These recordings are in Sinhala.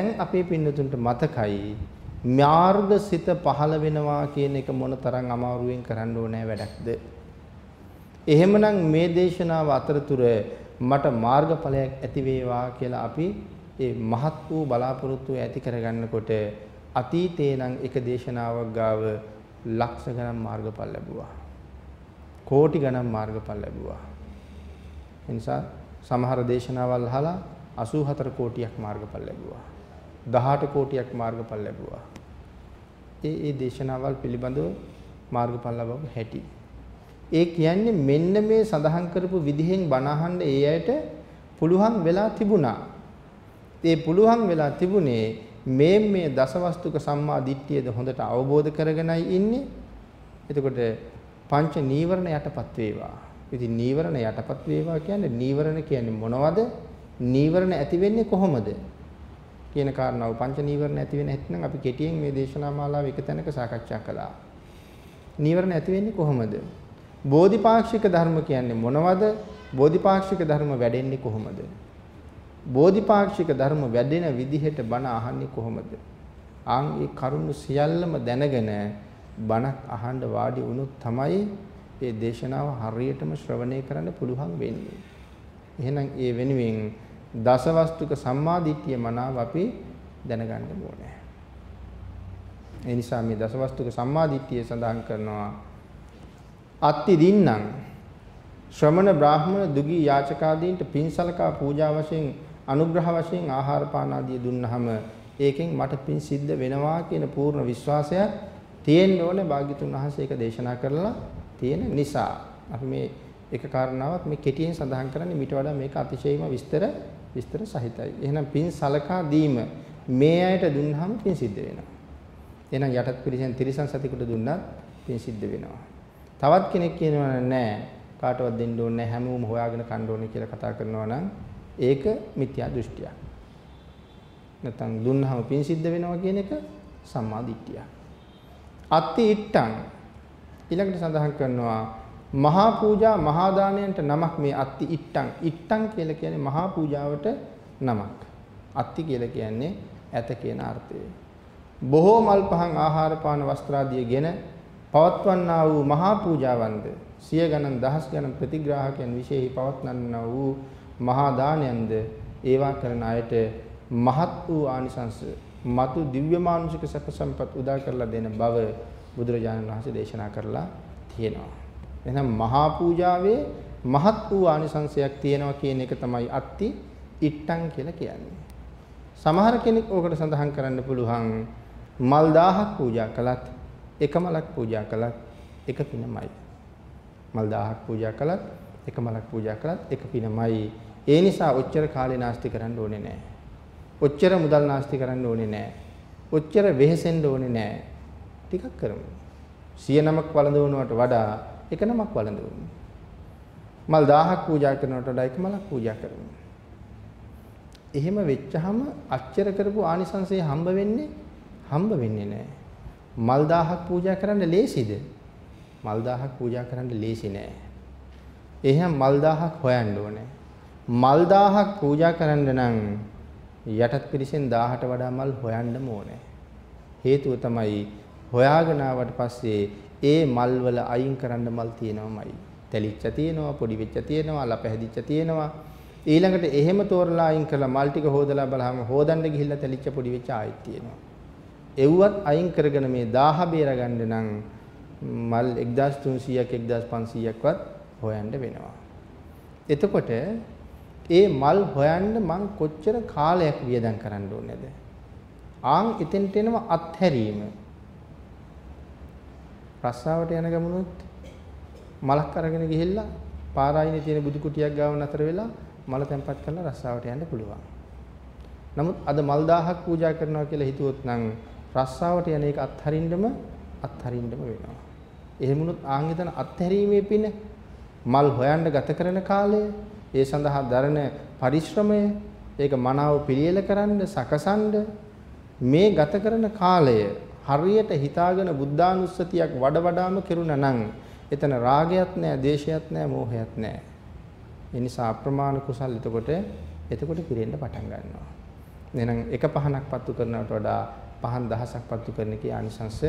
දැන් අපේ පින්නතුන්ට මතකයි මාර්ගසිත පහළ වෙනවා කියන එක මොන තරම් අමාරුවෙන් කරන්න ඕනෑ වැඩක්ද? එහෙමනම් මේ දේශනාව අතරතුර මට මාර්ගඵලයක් ඇති වේවා කියලා අපි ඒ මහත් වූ බලාපොරොත්තු ඇති කරගන්නකොට අතීතේ නම් එක දේශනාවක් ගාව ලක්ෂ ගණන් මාර්ගඵල ලැබුවා. කෝටි ගණන් මාර්ගඵල ලැබුවා. ඒ නිසා සමහර දේශනාවල් අහලා 84 කෝටියක් මාර්ගඵල ලැබුවා. 18 කෝටියක් මාර්ගඵල ලැබුවා. ඒ ඒ දේශනාවල් පිළිබඳව මාර්ගඵල ලැබව හැටි. ඒ කියන්නේ මෙන්න මේ සඳහන් කරපු විදිහෙන් බණ අහන්න ඒ අයට පුළුවන් වෙලා තිබුණා. ඒ පුළුවන් වෙලා තිබුණේ මේ මේ දසවස්තුක සම්මා දිට්ඨියද හොඳට අවබෝධ කරගෙනයි ඉන්නේ. එතකොට පංච නීවරණ යටපත් වේවා. ඉතින් නීවරණ යටපත් වේවා කියන්නේ නීවරණ කියන්නේ මොනවද? නීවරණ ඇති වෙන්නේ කොහොමද? කියන කාරණාව පංච නීවරණ ඇති වෙන හැටි නම් අපි කෙටියෙන් මේ දේශනා මාලාව එක තැනක සාකච්ඡා කළා. නීවරණ ඇති වෙන්නේ කොහොමද? බෝධිපාක්ෂික ධර්ම කියන්නේ මොනවද? බෝධිපාක්ෂික ධර්ම වැඩෙන්නේ කොහොමද? බෝධිපාක්ෂික ධර්ම වැඩෙන විදිහට බණ අහන්නේ කොහොමද? ආන් ඒ කරුණු සියල්ලම දැනගෙන බණක් අහන්න වාඩි වුණොත් තමයි මේ දේශනාව හරියටම ශ්‍රවණය කරන්න පුළුවන් වෙන්නේ. එහෙනම් ඒ වෙනුවෙන් දසවස්තුක සම්මාදිට්ඨිය මනාව අපි දැනගන්න ඕනේ. ඒ නිසා මේ දසවස්තුක සම්මාදිට්ඨිය සඳහන් කරනවා. අත්ති දින්නම් ශ්‍රමණ බ්‍රාහ්මණ දුගී යාචකාදීන්ට පින්සලකා පූජා වශයෙන් අනුග්‍රහ වශයෙන් ආහාර පාන ආදිය දුන්නහම ඒකෙන් මට පින් සිද්ධ වෙනවා කියන පූර්ණ විශ්වාසයක් තියෙන්න ඕනේ භාග්‍යතුන් වහන්සේ ඒක දේශනා කරලා තියෙන නිසා. අපි මේ එක කාරණාවක් මේ කෙටියෙන් සඳහන් කරන්නේ. මීට වඩා මේක අතිශයින්ම විස්තර විස්තර සහිතයි. එහෙනම් පින් සලකා දීම මේ අයට දුන්නාම පින් සිද්ධ වෙනවා. එහෙනම් යටත් පිරිසෙන් තිරිසන් සතෙකුට දුන්නත් පින් සිද්ධ වෙනවා. තවත් කෙනෙක් කියනවා නෑ කාටවත් දෙන්න ඕනේ හැමෝම හොයාගෙන කන්න ඕනේ කියලා කතා කරනවා නම් ඒක මිත්‍යා දෘෂ්ටියක්. නැත්නම් දුන්නාම පින් සිද්ධ වෙනවා කියන එක සම්මා දිට්ඨියක්. අත්ති ඉට්ටං ඊළඟට සඳහන් කරනවා මහා පූජා මහා දානයන්ට නමක් මේ අත්ති ඉට්ටං ඉට්ටං කියලා කියන්නේ මහා පූජාවට නමක්. අත්ති කියලා කියන්නේ ඇත කියන අර්ථය. බොහෝ මල් පහන් ආහාර පාන වස්ත්‍ර ආදියගෙන පවත්වන්නා වූ මහා පූජාවන්ද සිය ගණන් දහස් ගණන් ප්‍රතිග්‍රාහකයන් විශේෂයි පවත්වන්නා වූ මහා දානයන්ද ඒවා කරන අයට මහත් වූ ආනිසංස මතු දිව්‍ය මානුෂික සැප සම්පත් උදා කරලා දෙන බව බුදුරජාණන් වහන්සේ දේශනා කරලා තියෙනවා. එහෙනම් මහා පූජාවේ මහත් වූ ආනිසංසයක් තියෙනවා කියන එක තමයි අත්ති ඉට්ටං කියලා කියන්නේ. සමහර කෙනෙක් ඕකට සඳහන් කරන්න පුළුවන් මල් 1000ක් පූජා කළත් එක මලක් පූජා කළත් එක පිනමයි. මල් 1000ක් පූජා කළත් එක මලක් පූජා කළත් එක පිනමයි. ඒ නිසා ඔච්චර කාලේ නාස්ති කරන්න ඕනේ නැහැ. ඔච්චර මුදල් නාස්ති කරන්න ඕනේ නැහැ. ඔච්චර වෙහෙසෙන්න ඕනේ නැහැ. ටිකක් කරමු. සිය නමක් වළඳවනවට වඩා එක නමක් වළඳවමු. මල් 1000ක් පූජා කරනවට වඩා එක මලක් පූජා කරමු. එහෙම වෙච්චහම අච්චර කරපු ආනිසංසය හම්බ වෙන්නේ හම්බ වෙන්නේ නැහැ. මල් 1000ක් පූජා කරන්න ලේසිද? මල් 1000ක් පූජා කරන්න ලේසි නෑ. එහෙනම් මල් 1000ක් හොයන්න ඕනේ. මල් 1000ක් පූජා කරන්න නම් යටත් පිරිසෙන් 1000ට වඩා මල් හොයන්නම ඕනේ. හේතුව තමයි හොයාගෙන ආවට පස්සේ ඒ මල් වල අයින් කරන්න මල් තියෙනවමයි. තැලිච්ච තියෙනවා, පොඩි වෙච්ච තියෙනවා, ලපහැදිච්ච තියෙනවා. ඊළඟට එහෙම තෝරලා අයින් කරලා මල් ටික හොදලා බලහම හොදන්න ගිහිල්ලා තැලිච්ච පොඩි වෙච්ච ආයෙත් තියෙනවා. එව්වත් අයින් කරගෙන මේ 1000 බේරගන්න නම් මල් 1300ක් 1500ක්වත් හොයන්න වෙනවා. එතකොට ඒ මල් හොයන්න මං කොච්චර කාලයක් වියදම් කරන්න ඕනේද? ආන් එතෙන්ට එනවා අත්හැරීම. රස්සාවට යන ගමනොත් මලක් අරගෙන ගිහිල්ලා පාරායිනේ තියෙන බුදු කුටියක් ගාව නතර වෙලා මල තැන්පත් කරලා රස්සාවට යන්න පුළුවන්. නමුත් අද මල් දහහක් පූජා කරනවා කියලා හිතුවොත් නම් රස්සාවට යන එක අත්හරින්නම අත්හරින්නම වෙනවා. එහෙම වුණොත් ආන් එතන අත්හැරීමේ පින මල් හොයන්න ගත කරන කාලය, ඒ සඳහා දරන පරිශ්‍රමය, ඒක මනාව පිළියෙල කරන්න, සකසන්න මේ ගත කරන කාලය හරියට හිතාගෙන බුද්ධානුස්සතියක් වඩ වඩාම කෙරුණා නම් එතන රාගයක් නැහැ, දේශයක් නැහැ, මෝහයක් නැහැ. ඒ නිසා අප්‍රමාණ කුසල් එතකොට එතකොට පිරෙන්න පටන් ගන්නවා. එහෙනම් එක පහනක් පත්තු කරනවට වඩා පහන් දහසක් පත්තු කරන එකේ ආනිසංශ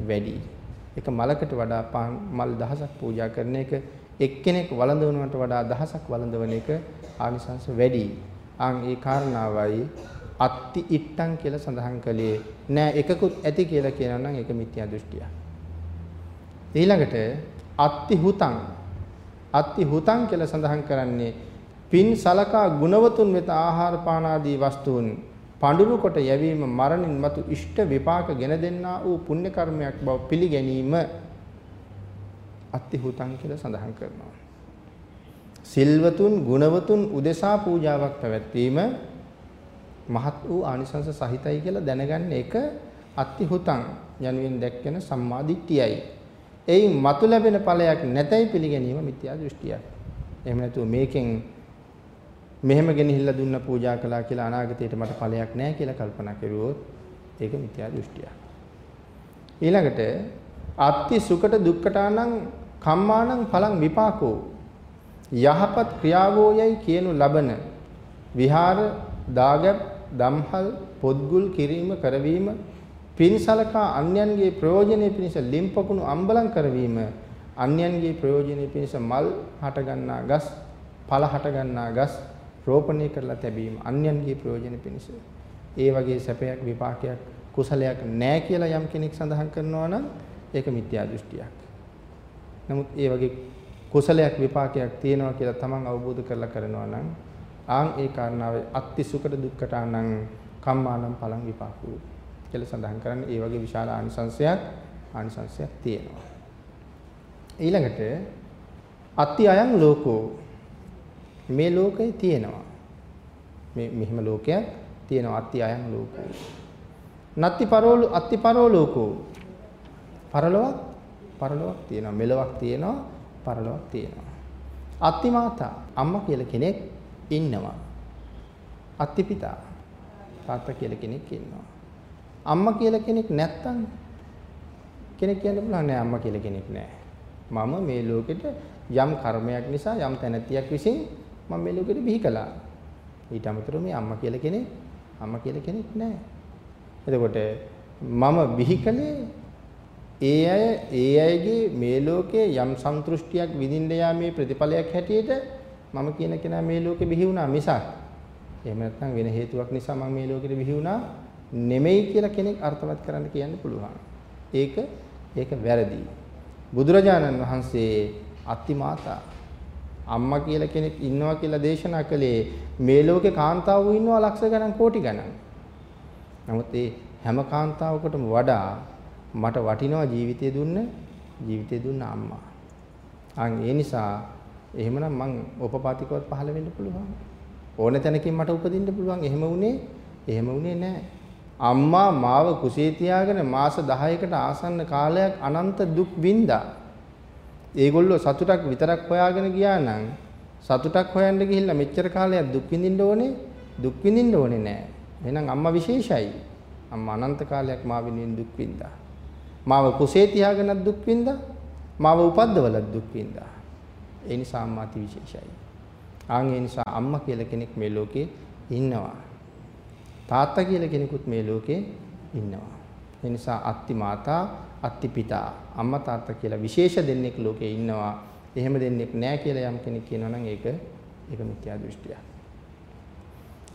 වැඩි. එක මලකට වඩා පහන් මල් දහසක් පූජා කරන එක එක්කෙනෙක් වළඳවනවට වඩා දහසක් වළඳවන එක ආනිසංශ වැඩි. ආන් ඒ කාරණාවයි අත්ති ඉට්ටං කියලා සඳහන් කළේ නෑ එකකුත් ඇති කියලා කියනවා නම් ඒක මිත්‍යා දෘෂ්ටියක්. ඊළඟට අත්ති හුතං අත්ති හුතං කියලා සඳහන් කරන්නේ පින් සලකා ගුණවතුන් වෙත ආහාර පාන ආදී වස්තුන් පඳුරු කොට යැවීම මරණින් මතු ඉෂ්ට විපාක ගෙන දෙන්නා වූ පුණ්‍ය කර්මයක් බව පිළිගැනීම අත්ති හුතං කියලා සඳහන් කරනවා. සිල්වතුන් ගුණවතුන් උදෙසා පූජාවක් පැවැත්වීම මහත් වූ ආනිසංස සහිතයි කියලා දැනගන්න එක අත්ති හුතං යනුවෙන් දැක්කෙන සම්මාදිට්ඨියයි. එයින් මතු ලැබෙන ඵලයක් නැතයි පිළිගැනීම මිත්‍යා දෘෂ්ටියක්. එහෙම නැතුව මේකෙන් මෙහෙම ගෙනහිල්ලා දුන්න පූජා කළා කියලා අනාගතයට මට ඵලයක් නැහැ කියලා කල්පනා කරුවොත් ඒක මිත්‍යා දෘෂ්ටියක්. ඊළඟට අත්ති සුකට දුක්කටානං කම්මානං පලං විපාකෝ යහපත් ක්‍රියාවෝයයි කියනු ලබන විහාර දාගැබ් දම්හල් පොත්ගුල් කිරීම කරවීම පින්සලකා අන්‍යයන්ගේ ප්‍රයෝජනෙ පිණිස ලිම්පකුණු අම්බලම් කරවීම අන්‍යයන්ගේ ප්‍රයෝජනෙ පිණිස මල් හට ගන්නා ගස් ඵල හට ගන්නා ගස් රෝපණය කරලා තැබීම අන්‍යයන්ගේ ප්‍රයෝජන පිණිස ඒ වගේ සැපයක් විපාකයක් කුසලයක් නැහැ කියලා යම් කෙනෙක් සඳහන් කරනවා නම් ඒක මිත්‍යා දෘෂ්ටියක්. නමුත් ඒ වගේ කුසලයක් විපාකයක් තියෙනවා කියලා තමන් අවබෝධ කරලා කරනවා නම් ආන් ඒ කාරණාවේ අත්ති සුකට දුක්කටානං කම්මානම් පලං විපාකෝ කියලා සඳහන් කරන්නේ ඒ වගේ විශාල ආනිසංශයක් ආනිසංශයක් තියෙනවා. ඊළඟට අත්ති අයං ලෝකෝ මේ ලෝකේ තියෙනවා. මේ මෙහිම ලෝකයක් තියෙනවා අත්ති අයං ලෝකෝ. නත්ති පරෝලු අත්ති පරෝලෝකෝ. පරලොවක් පරලොවක් තියෙනවා මෙලොවක් තියෙනවා පරලොවක් තියෙනවා. අත්ති මාතා අම්මා කියලා කෙනෙක් ඉන්නවා. අත්ති පිතා තාත්තා කියලා කෙනෙක් ඉන්නවා. අම්මා කියලා කෙනෙක් නැත්තම් කෙනෙක් කියන්න පුළුවන් නෑ අම්මා කියලා කෙනෙක් නෑ. මම මේ ලෝකෙට යම් කර්මයක් නිසා යම් තැනැත්තියක් විසින් මම මේ ලෝකෙට බිහි කළා. ඊට අමතරව මේ අම්මා කියලා කෙනෙක් අම්මා කියලා කෙනෙක් නෑ. එතකොට මම බිහි කළේ ඒ අය ඒ අයගේ මේ ලෝකයේ යම් සන්තුෂ්ටියක් විඳින්න යාමේ ප්‍රතිඵලයක් හැටියට මම කියන කෙනා මේ ලෝකෙ බිහි වුණා මිසක් එහෙම නැත්නම් වෙන හේතුවක් නිසා මම මේ ලෝකෙට බිහි වුණා නෙමෙයි කියලා කෙනෙක් අර්ථවත් කරන්න කියන්න පුළුවන්. ඒක ඒක වැරදි. බුදුරජාණන් වහන්සේ අතිමාතා අම්මා කියලා කෙනෙක් ඉන්නවා කියලා දේශනා කළේ මේ ලෝකේ කාන්තාවෝ ඉන්නවා ලක්ෂ ගණන් කෝටි ගණන්. නමුත් ඒ හැම කාන්තාවකටම වඩා මට වටිනවා ජීවිතය දුන්න ජීවිතය දුන්න අම්මා. අන් ඒ නිසා එහෙමනම් මං උපපාතිකවත් පහළ වෙන්න පුළුවන්. ඕන තැනකින් මට උපදින්න පුළුවන්. එහෙම වුණේ එහෙම වුණේ නැහැ. අම්මා මාව කුසේ තියාගෙන මාස 10කට ආසන්න කාලයක් අනන්ත දුක් වින්දා. ඒගොල්ලෝ සතුටක් විතරක් හොයාගෙන ගියා නම් සතුටක් හොයන්න ගිහිල්ලා මෙච්චර කාලයක් දුක් විඳින්න ඕනේ දුක් විඳින්න ඕනේ නෑ. එහෙනම් අම්මා විශේෂයි. අම්මා අනන්ත කාලයක් මා වෙනුවෙන් දුක් විඳා. මාව කුසේ තියාගෙනත් දුක් විඳා. මාව උපද්දවලත් දුක් විඳා. ඒ නිසා අම්මා අති විශේෂයි. ආන් ඒ නිසා අම්මා කියලා කෙනෙක් මේ ලෝකේ ඉන්නවා. තාත්තා කියලා කෙනෙකුත් මේ ලෝකේ ඉන්නවා. ඒ නිසා අත්ති මාතා අත්ති පිතා අම්මා තාත්තා කියලා විශේෂ දෙන්නෙක් ලෝකේ ඉන්නවා. එහෙම දෙන්නෙක් නැහැ කියලා යම් කෙනෙක් කියනවා නම් ඒක ඒක මිත්‍යා දෘෂ්ටියක්.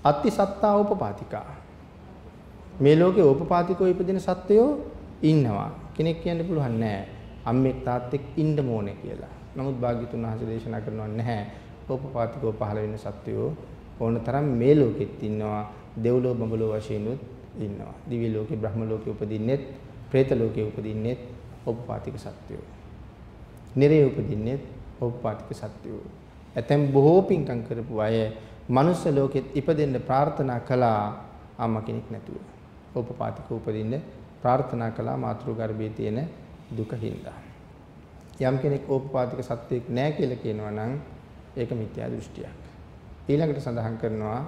අත්ති සත්තා උපපාතිකා මේ ලෝකේ උපපාතිකව ඉපදින සත්වයෝ ඉන්නවා. කෙනෙක් කියන්න පුළුවන් නෑ අම්මෙක් තාත්තෙක් ඉන්න ඕනේ කියලා. නමුත් භාග්‍යතුන් වහන්සේ දේශනා කරනවා නැහැ. උපපාතිකව පහළ වෙන සත්වයෝ ඕන තරම් මේ ලෝකෙත් ඉන්නවා. දෙව්ලෝ බඹලෝ වශයෙන්ුත් ඉන්නවා. දිව්‍ය ලෝකේ බ්‍රහ්ම ලෝකේ උපදින්නෙත්, പ്രേත ලෝකේ උපදින්නෙත් උපපාතික සත්වයෝ. නිරේ උපදින්නෙත් උපපාතික සත්වයෝ. ඇතැම් බොහෝ පින්කම් කරපු අය මනුස්ස ලෝකෙත් ඉපදෙන්න ප්‍රාර්ථනා කළා අම්මා කෙනෙක් නැතුව. උපපාතික උපදින්න ප්‍රාර්ථනා කළා මාතෘ ගර්භයේ තියෙන දුක හින්දා. යම් කෙනෙක් ඕපපාතික සත්වයක් නැහැ කියලා කියනවා නම් ඒක මිත්‍යා දෘෂ්ටියක්. ඊළඟට සඳහන් කරනවා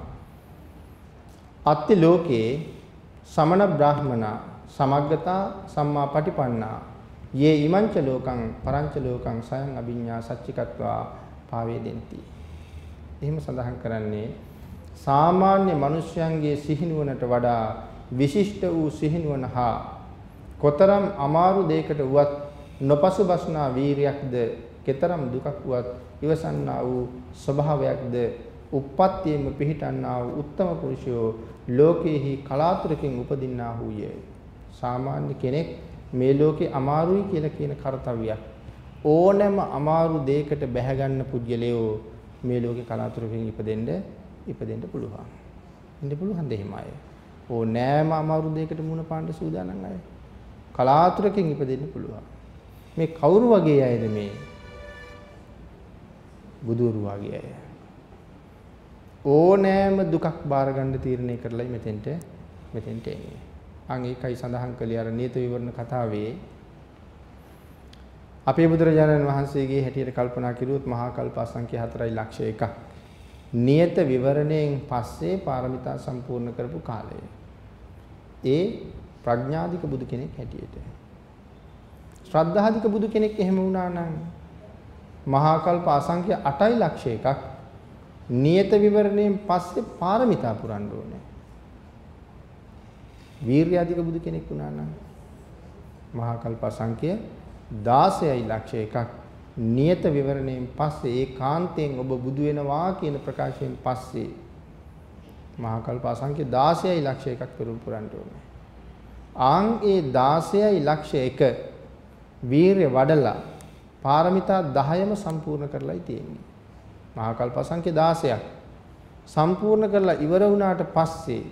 අත්ති ලෝකේ සමන බ්‍රාහමනා සමග්ගතා සම්මා පටිපන්නා යේ ඉමංච ලෝකං පරංච ලෝකං සයන් අභිඤ්ඤා සච්චිකත්වා පාවේදෙන්ති එහෙම සඳහන් කරන්නේ සාමාන්‍ය මිනිස්යන්ගේ සිහිනුවනට වඩා විශිෂ්ට වූ සිහිනුවන හා කොතරම් අමාරු දෙයකට වුවත් නොපසුබස්නා වීරියක්ද කෙතරම් දුකක් වුවත් ඉවසන්නා වූ ස්වභාවයක්ද උප්පත්තියෙම පිහිටන්නා වූ උත්තම පුරුෂයෝ ලෝකේහි කලාතුරකින් උපදින්නා වූයේ සාමාන්‍ය කෙනෙක් මේ ලෝකේ අමාරුයි කියලා කියන කාර්යයක් ඕනෑම අමාරු දෙයකට බැහැ ගන්න පුජ්‍යලයෝ මේ ලෝකේ කලාතුරකින් ඉපදෙන්න ඉපදෙන්න පුළුවන්. ඉන්න පුළුවන් දෙහිම අය. ඕනෑම අමාරු දෙයකට මුණ පාන්න සූදානම් අය. කලාතුරකින් ඉපදෙන්න පුළුවන්. මේ කවුරු වගේ අයද මේ? බුදුරු වගේ අය. ඕනෑම දුකක් බාර ගන්න තීරණය කරලයි මෙතෙන්ට මෙතෙන්ට එන්නේ. අන් ඒකයි සඳහන් කළේ අර නියත විවරණ කතාවේ අපේ බුදුරජාණන් වහන්සේගේ හැටියට කල්පනා කිරුවොත් මහා කල්ප අසංඛ්‍ය 4යි ලක්ෂ 1ක්. නියත විවරණයෙන් පස්සේ පාරමිතා සම්පූර්ණ කරපු කාලය. ඒ ප්‍රඥාධික බුදු කෙනෙක් හැටියට. ශ්‍රද්ධාධික බුදු කෙනෙක් එහෙම වුණා නම් මහා කල්ප අසංඛ්‍ය 8යි ලක්ෂ 1ක් නියත විවරණයෙන් පස්සේ පාරමිතා පුරන්න ඕනේ. වීර්යාධික බුදු කෙනෙක් වුණා නම් මහා කල්ප අසංඛ්‍ය 16යි ලක්ෂ එකක් නියත විවරණයෙන් පස්සේ ඒකාන්තයෙන් ඔබ බුදු වෙනවා කියන ප්‍රකාශයෙන් පස්සේ මහා කල්ප අසංඛ්‍ය 16යි ලක්ෂ එකක් පෙරම් පුරන්න ඕනේ. ආන් ඒ 16යි ලක්ෂ එක වීරය වඩලා පාරමිතා 10ම සම්පූර්ණ කරලායි තියෙන්නේ. මහා කල්ප අසංඛ්‍ය 16ක් සම්පූර්ණ කරලා ඉවර වුණාට පස්සේ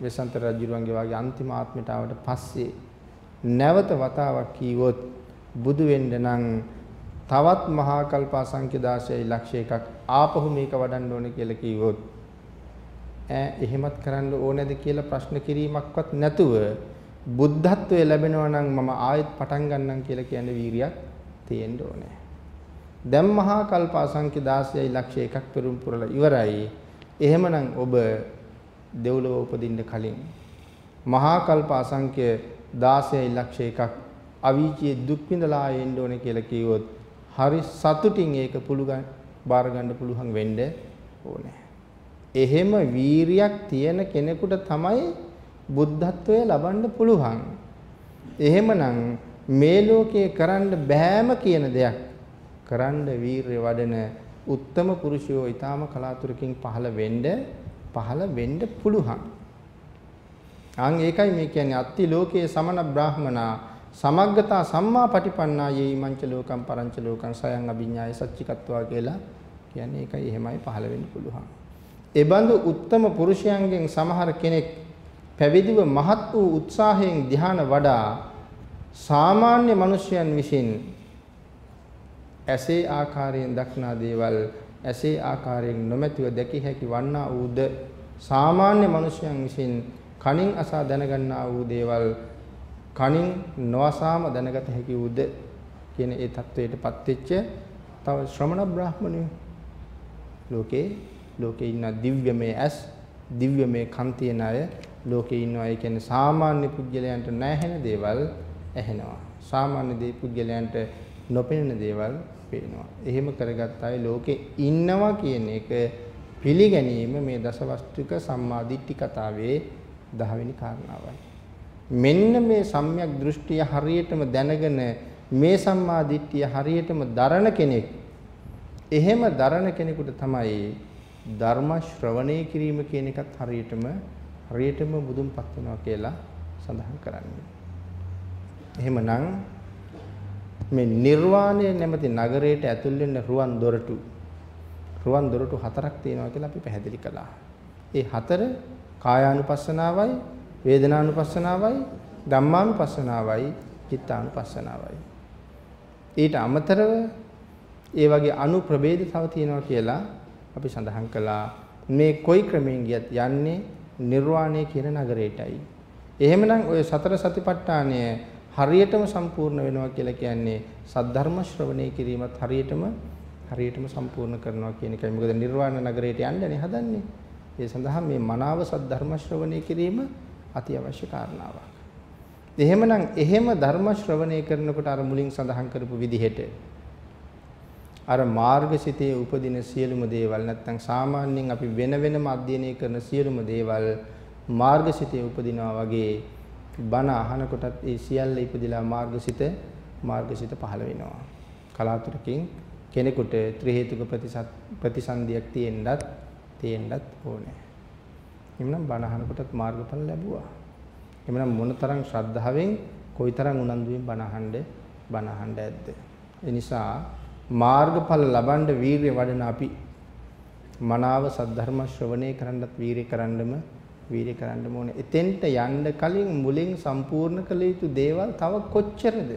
වෙසන්ත රජුරුවන්ගේ වගේ අන්තිම ආත්මයට ආවට පස්සේ නැවත වතාවක් කීවොත් බුදු වෙන්න නම් තවත් මහා කල්ප අසංඛ්‍ය 16යි ලක්ෂ එකක් ආපහු මේක වඩන්න ඕනේ කියලා කිව්වොත් ඈ එහෙමත් කරන්න ඕනේද කියලා ප්‍රශ්න කිරීමක්වත් නැතුව බුද්ධත්වයේ ලැබෙනවා නම් මම ආයෙත් පටන් ගන්නම් කියලා කියන වීරියක් තියෙන්න ඕනේ. දැන් මහා කල්ප අසංඛ්‍ය 16යි ලක්ෂ එකක් පෙරම් පුරලා ඉවරයි. එහෙමනම් ඔබ දෙව්ලොව උපදින්න කලින් මහා කල්ප අසංඛ්‍ය 16 ලක්ෂ එකක් අවීචියේ දුක් විඳලා එන්න ඕනේ කියලා කිව්වොත් හරි සතුටින් ඒක පුළුවන් බාර ගන්න පුළුවන් වෙන්න ඕනේ. එහෙම වීරියක් තියෙන කෙනෙකුට තමයි බුද්ධත්වය ලබන්න පුළුවන්. එහෙමනම් මේ ලෝකයේ කරන්න බෑම කියන දෙයක් කරන්න වීරිය වඩන උත්තම පුරුෂයෝ ඊටාම කලාතුරකින් පහළ වෙන්න පහළ වෙන්න පුළුවන්. අන් ඒකයි මේ කියන්නේ අත්ති ලෝකයේ සමන බ්‍රාහමනා සමග්ගතා සම්මා පටිපන්නා යේ මංච ලෝකම් පරංච ලෝකම් සයන් අභිඥාය සච්චිකත්වා කියලා කියන්නේ ඒකයි එහෙමයි පහළ වෙන්න පුළුවන්. ඒ බඳු උත්තම පුරුෂයන්ගෙන් සමහර කෙනෙක් පැවිදිව මහත් වූ උත්සාහයෙන් ධ්‍යාන වඩා සාමාන්‍ය මිනිසයන් විසින් ඇසේ ආකාරයෙන් දක්නා දේවල් ඇසේ ආකාරයෙන් නොමැතිව දැකිය හැකි වන්නා වූද සාමාන්‍ය මිනිසයන් විසින් කනින් අසා දැනගන්නා වූ දේවල් කනින් නොඅසාම දැනගත හැකි වූද කියන ඒ தത്വයටපත් වෙච්ච තව ශ්‍රමණ බ්‍රාහමණයෝ. ලෝකේ ලෝකේ ඉන්න දිව්‍යමය ඇස් දිව්‍යමය කන් තියන අය ලෝකේ ඉන්නවා. ඒ කියන්නේ සාමාන්‍ය පුද්ගලයන්ට නැහෙන දේවල් ඇහෙනවා. සාමාන්‍ය දේ පුද්ගලයන්ට නොපෙනෙන දේවල් පේනවා. එහෙම කරගත් අය ලෝකේ ඉන්නවා කියන එක පිළිගැනීම මේ දසවස්තුක සම්මාදිට්ඨි කතාවේ 10 වෙනි කාරණාවයි. මෙන්න මේ සම්‍යක් දෘෂ්ටිය හරියටම දැනගෙන මේ සම්මා දිට්ඨිය හරියටම දරන කෙනෙක්. එහෙම දරන කෙනෙකුට තමයි ධර්ම ශ්‍රවණය කිරීම කියන එකත් හරියටම හරියටම බුදුන්පත් වෙනවා කියලා සඳහන් කරන්නේ. එහෙමනම් මේ නිර්වාණය නැමැති නගරයට ඇතුල් වෙන්න රුවන් දොරටු රුවන් දොරටු හතරක් තියෙනවා කියලා අපි පැහැදිලි කළා. ඒ හතර කායානුපස්සනාවයි වේදනානුපස්සනාවයි ධම්මානුපස්සනාවයි චිත්තානුපස්සනාවයි ඊට අමතරව ඒ වගේ අනු ප්‍රභේද තව තියෙනවා කියලා අපි සඳහන් කළා මේ කොයි ක්‍රමයෙන් ගියත් යන්නේ නිර්වාණය කියන නගරයටයි එහෙමනම් ඔය සතර සතිපට්ඨානය හරියටම සම්පූර්ණ වෙනවා කියලා කියන්නේ සද්ධර්ම ශ්‍රවණය කිරීමත් හරියටම හරියටම සම්පූර්ණ කරනවා කියන එකයි. මොකද නිර්වාණ නගරයට යන්නනේ හදන්නේ. ඒ සඳහා මේ මනාව සද්ධර්ම ශ්‍රවණය කිරීම අතිඅවශ්‍ය කාරණාවක්. එහෙමනම් එහෙම ධර්ම ශ්‍රවණය කරනකොට අර මුලින් සඳහන් කරපු විදිහට අර මාර්ගසිතේ උපදින සියලුම දේවල් නැත්නම් සාමාන්‍යයෙන් අපි වෙන වෙනම අධ්‍යයනය කරන සියලුම දේවල් මාර්ගසිතේ උපදිනවා වගේ බණ අහනකොටත් ඒ සියල්ල ඉපදිලා මාර්ගසිත මාර්ගසිත පහළ වෙනවා. කලාතුරකින් කෙනෙකුට ත්‍රි හේතුක ප්‍රතිසන්දියක් තියෙන්නත් තියෙන්නත් ඕනේ. එhmenan බණ අහනකොටත් මාර්ගඵල ලැබුවා. එhmenan මොනතරම් ශ්‍රද්ධාවෙන් කොයිතරම් උනන්දුවෙන් බණ අහන්න බණ අහන්න ඇද්ද? ඒ නිසා මාර්ගඵල ලබන්න වීරිය වඩන අපි මනාව සද්ධර්ම ශ්‍රවණය කරන්නත් වීරිය කරන්නම වීරිය කරන්නම ඕනේ. එතෙන්ට යන්න කලින් මුලින් සම්පූර්ණ කළ යුතු දේවල් තව කොච්චරද?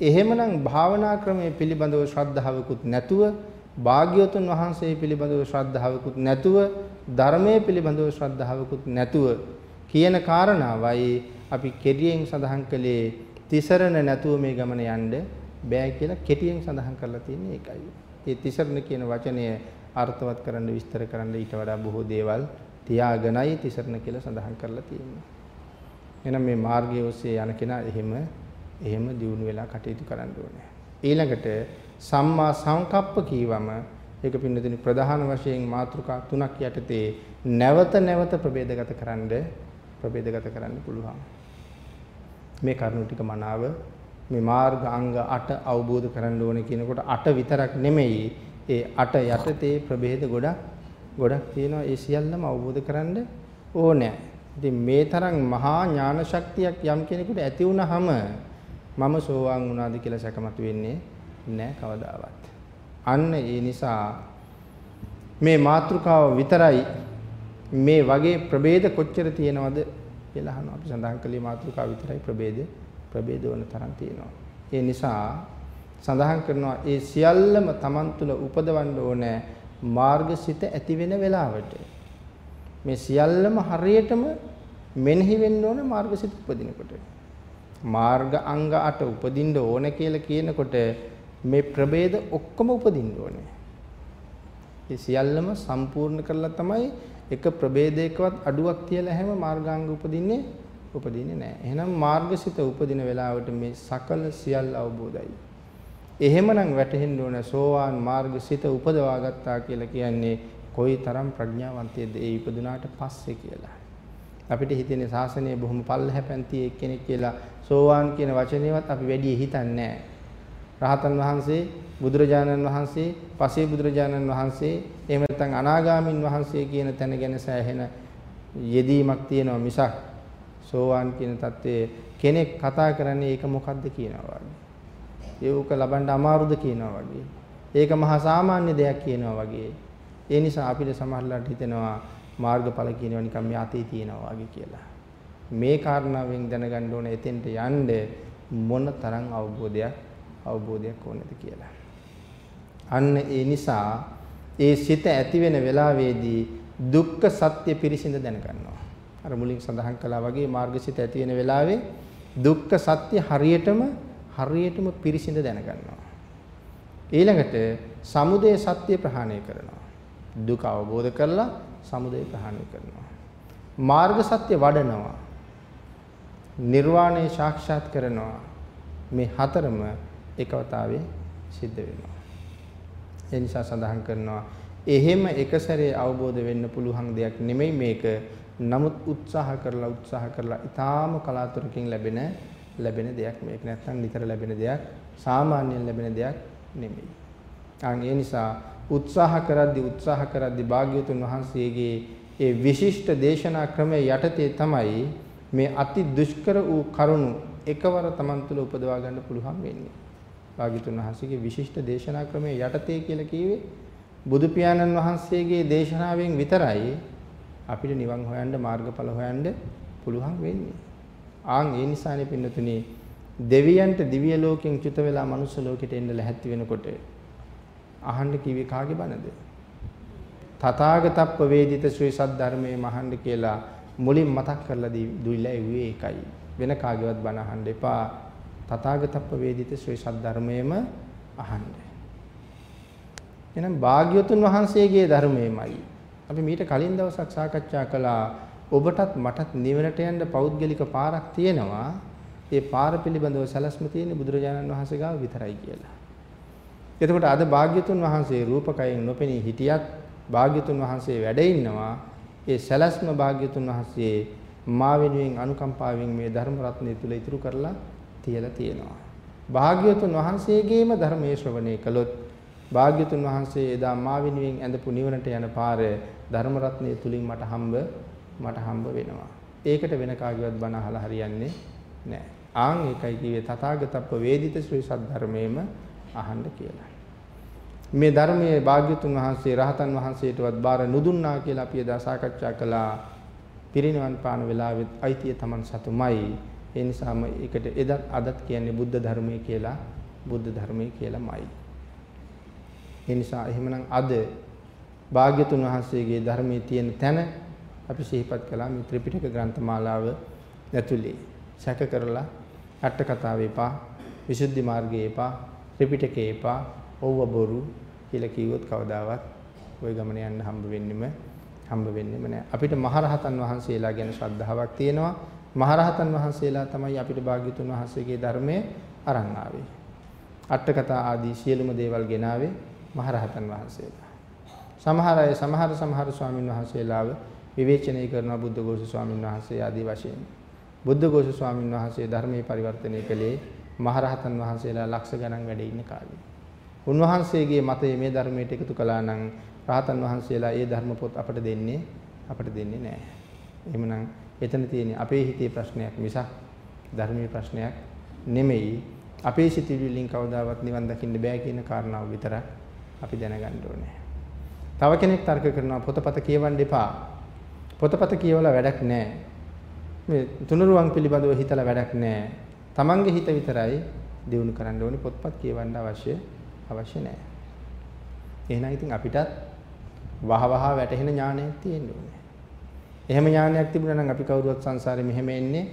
එහෙමනම් භාවනා ක්‍රමයේ පිළිබඳව ශ්‍රද්ධාවකුත් නැතුව භාග්‍යවතුන් වහන්සේ පිළිබඳව ශ්‍රද්ධාවකුත් නැතුව ධර්මයේ පිළිබඳව ශ්‍රද්ධාවකුත් නැතුව කියන කාරණාවයි අපි කෙටියෙන් සඳහන් කළේ තිසරණ නැතුව මේ ගමන යන්න බෑ කියලා කෙටියෙන් සඳහන් කරලා තියෙන්නේ ඒකයි. මේ තිසරණ කියන වචනය අර්ථවත් කරන්න විස්තර කරන්න ඊට වඩා බොහෝ දේවල් තියාගෙනයි තිසරණ කියලා සඳහන් කරලා තියෙන්නේ. එහෙනම් මේ මාර්ගය ඔස්සේ යන කෙනා එහෙම එහෙම දියුණු වෙලා කටයුතු කරන්න ඕනේ. ඊළඟට සම්මා සංකප්ප කීවම ඒක පින්නදින ප්‍රධාන වශයෙන් මාතෘකා තුනක් යටතේ නැවත නැවත ප්‍රභේදගත කරන්න ප්‍රභේදගත කරන්න පුළුවන්. මේ කරුණු ටික මනාව මේ මාර්ග අංග 8 අවබෝධ කරගන්න ඕනේ කියනකොට 8 විතරක් නෙමෙයි ඒ 8 යටතේ ප්‍රභේද ගොඩක් ගොඩක් තියෙනවා ඒ සියල්ලම අවබෝධ කරගන්න ඕනේ. ඉතින් මේ තරම් මහා ඥාන ශක්තියක් යම් කෙනෙකුට ඇති වුනහම මම සෝවාන් වුණාද කියලා සැකමතු වෙන්නේ නැහැ කවදාවත්. අන්න ඒ නිසා මේ මාතෘකාව විතරයි මේ වගේ ප්‍රභේද කොච්චර තියෙනවද කියලා අහනවා. අපි සඳහන් කළේ මාතෘකාව විතරයි ප්‍රභේද ප්‍රභේද වන තරම් තියෙනවා. ඒ නිසා සඳහන් කරනවා ඒ සියල්ලම Taman තුල උපදවන්න ඕනේ මාර්ගසිත ඇති වෙන වෙලාවට. මේ සියල්ලම හරියටම මෙනෙහි වෙන්න ඕනේ මාර්ගසිත උපදිනකොට. මාර්ග අංග 8 උපදින්න ඕන කියලා කියනකොට මේ ප්‍රභේද ඔක්කොම උපදින්න ඕනේ. ඒ සියල්ලම සම්පූර්ණ කරලා තමයි එක ප්‍රභේදයකවත් අඩුවක් තියලා හැම මාර්ගාංග උපදින්නේ උපදින්නේ නැහැ. එහෙනම් මාර්ගසිත උපදින වෙලාවට මේ සකල සියල්ල අවබෝධයි. එහෙමනම් වැටහෙන්න ඕන සෝවාන් මාර්ගසිත උපදවා ගත්තා කියලා කියන්නේ කොයිතරම් ප්‍රඥාවන්තයේද ඒ ඉපදුනාට පස්සේ කියලා. අපිට හිතෙන්නේ ශාසනය බොහොම පල්ලහැ පැන්ති එක්කෙනෙක් කියලා සෝවාන් කියන වචනේවත් අපි වැඩි හිතන්නේ නැහැ. රහතන් වහන්සේ බුදුරජාණන් වහන්සේ පසේ බුදුරජාණන් වහන්සේ එහෙම නැත්නම් අනාගාමින් වහන්සේ කියන තැන ගැන සෑහෙන යෙදීමක් තියෙනවා මිසක් සෝවාන් කියන தත්ත්වයේ කෙනෙක් කතා කරන්නේ ඒක මොකද්ද කියනවා වගේ. ඒක ලබන්න අමාරුද කියනවා වගේ. ඒක මහා සාමාන්‍ය දෙයක් කියනවා වගේ. ඒ නිසා අපිට සමහරලාට හිතෙනවා මාර්ගඵල කියනවා නිකන් මේ අතේ තියෙනවා වගේ කියලා. මේ කාරණාවෙන් දැනගන්න ඕන එතෙන්ට යන්න මොන තරම් අවබෝධයක් අවබෝධයක් ඕනද කියලා. අන්න ඒ නිසා ඒ සිත ඇති වෙන වෙලාවේදී දුක්ඛ සත්‍ය පිරිසිඳ දැනගන්නවා. අර මුලින් සඳහන් කළා වගේ මාර්ගසිත ඇති වෙන වෙලාවේ දුක්ඛ සත්‍ය හරියටම හරියටම පිරිසිඳ දැනගන්නවා. ඊළඟට සමුදය සත්‍ය ප්‍රහාණය කරනවා. දුක අවබෝධ කරලා සමුදය ප්‍රහාණය කරනවා. මාර්ග සත්‍ය වඩනවා. නිර්වාණය සාක්ෂාත් කරනවා. මේ හතරම එකවතාවේ සිද්ධ වෙනවා. ඒ නිසා සඳහන් කරනවා එහෙම එක සැරේ අවබෝධ වෙන්න පුළුවන් දෙයක් නෙමෙයි මේක. නමුත් උත්සාහ කරලා උත්සාහ කරලා ඊටාම කලාතුරකින් ලැබෙන ලැබෙන දෙයක් මේක නැත්තම් නිතර ලැබෙන දෙයක් සාමාන්‍යයෙන් ලැබෙන දෙයක් නෙමෙයි. අන් ඒ නිසා උත්සාහ කරද්දී උත්සාහ කරද්දී භාග්‍යවතුන් වහන්සේගේ ඒ විශිෂ්ට දේශනා ක්‍රමයේ යටතේ තමයි මේ අති දුෂ්කර වූ කරුණු එකවර Taman තුල උපදවා ගන්න පුළුවන් වෙන්නේ. භාග්‍යතුන් වහන්සේගේ විශිෂ්ට දේශනා ක්‍රමයේ යටතේ කියලා කිව්වේ බුදු පියාණන් වහන්සේගේ දේශනාවෙන් විතරයි අපිට නිවන් හොයන්න මාර්ගඵල හොයන්න පුළුවන් වෙන්නේ. ආන් ඒ නිසානේ පින්නතුනි දෙවියන්ට දිව්‍ය ලෝකෙන් චුත වෙලා මනුස්ස ලෝකෙට එන්න ලැහැත්ති වෙනකොට අහන්න කිව්වේ කාගේ බණද? තථාගතප්ප වේදිත ශ්‍රී සද්ධර්මයේ මහන්න කියලා මුලින් මතක් කරලා දුවිලා ඉුවේ ඒකයි. වෙන කාගේවත් බණ අහන්න එපා. තථාගතප්ප වේදිත ශ්‍රී සද්ධර්මයේම අහන්න. එහෙනම් භාග්‍යවතුන් වහන්සේගේ ධර්මයමයි. අපි මීට කලින් දවසක් සාකච්ඡා කළා ඔබටත් මටත් නිවනට යන්න පෞද්ගලික පාරක් තියෙනවා. ඒ පාර පිළිබඳව සැලැස්ම තියෙන්නේ බුදුරජාණන් වහන්සේ ගාව විතරයි කියලා. එතකොට අද භාග්‍යතුන් වහන්සේ රූපකයෙන් නොපෙනී හිටියත් භාග්‍යතුන් වහන්සේ වැඩ ඉන්නවා. ඒ සැලැස්ම භාග්‍යතුන් වහන්සේ මා වෙනුවෙන් අනුකම්පාවෙන් මේ ධර්ම රත්නය තුල ඉතුරු කරලා තියලා තියෙනවා. භාග්‍යවතුන් වහන්සේගේම ධර්මයේ ශ්‍රවණය කළොත් භාග්‍යතුන් වහන්සේ එදා මා වෙනුවෙන් ඇඳපු නිවනට යන පාර ධර්ම රත්නය තුලින් මට හම්බ මට හම්බ වෙනවා. ඒකට වෙන කාගේවත් බණ අහලා හරියන්නේ නැහැ. ආන් ඒකයි කිව්වේ තථාගතප්ප වේදිත ශ්‍රී සද්ධර්මයේම අහන්න කියලා. මේ ධර්මයේ භාග්‍යතුන් වහන්සේ රහතන් වහන්සේටවත් බාර නුදුන්නා කියලා අපි එදා සාකච්ඡා කළා. පිරිනිවන් පාන වෙලාවෙත් අයිතිය Taman සතුමයි. ඒ නිසාම ඒකට එදත් අදත් කියන්නේ බුද්ධ ධර්මයේ කියලා බුද්ධ ධර්මයේ කියලාමයි. ඒ නිසා එහෙමනම් අද භාග්‍යතුන් වහන්සේගේ ධර්මයේ තියෙන තැන අපි සිහිපත් කළා මේ ත්‍රිපිටක ග්‍රන්ථ මාලාව ඇතුලේ සැක කරලා අට කතාවේ එපා විසුද්ධි මාර්ගයේ එපා ත්‍රිපිටකේ එපා ඔව්ව බොරු කියලා කිව්වොත් කවදාවත් ওই ගමන යන්න හම්බ වෙන්නෙම හම්බ වෙන්නෙම නෑ. අපිට මහරහතන් වහන්සේලා ගැන ශ්‍රද්ධාවක් තියෙනවා. මහරහතන් වහන්සේලා තමයි අපිට භාග්‍යතුන් වහන්සේගේ ධර්මයේ අරන් ආවේ. අට කතා ආදී සියලුම දේවල් ගෙනාවේ මහරහතන් වහන්සේලා. සමහර අය සමහර සමහර ස්වාමින් වහන්සේලාව විවේචනය කරන බුද්ධඝෝෂ ස්වාමින් වහන්සේ ආදී වශයෙන් බුද්ධඝෝෂ ස්වාමින් වහන්සේ ධර්මයේ පරිවර්තනය කළේ මහරහතන් වහන්සේලා ලක්ෂ ගණන් වැඩ ඉන්න කාලේ. උන්වහන්සේගේ මතය මේ ධර්මයට එකතු කළා නම් රහතන් වහන්සේලා ඒ ධර්ම පොත් අපට දෙන්නේ අපට දෙන්නේ නැහැ. එහෙමනම් එතන තියෙන්නේ අපේ හිතේ ප්‍රශ්නයක් මිසක් ධර්මයේ ප්‍රශ්නයක් නෙමෙයි. අපේ සිතිවිලි වලින් කවදාවත් නිවන් දකින්න බෑ කියන කාරණාව විතරක් අපි දැනගන්න ඕනේ. තව කෙනෙක් තර්ක කරනවා පොතපත කියවන්න එපා. පොතපත කියවලා වැඩක් නැහැ. මේ තුනුරුවන් පිළිබඳව හිතලා වැඩක් නැහැ. Tamange හිත විතරයි දිනු කරන්න ඕනේ පොත්පත් කියවන්න අවශ්‍ය අවශ්‍ය නැහැ. එහෙනම් ඉතින් අපිටත් වහවහ වැටහෙන ඥානයක් තියෙන්න ඕනේ. එහෙම ඥානයක් තිබුණා නම් අපි කවුරුවත් සංසාරේ මෙහෙම එන්නේ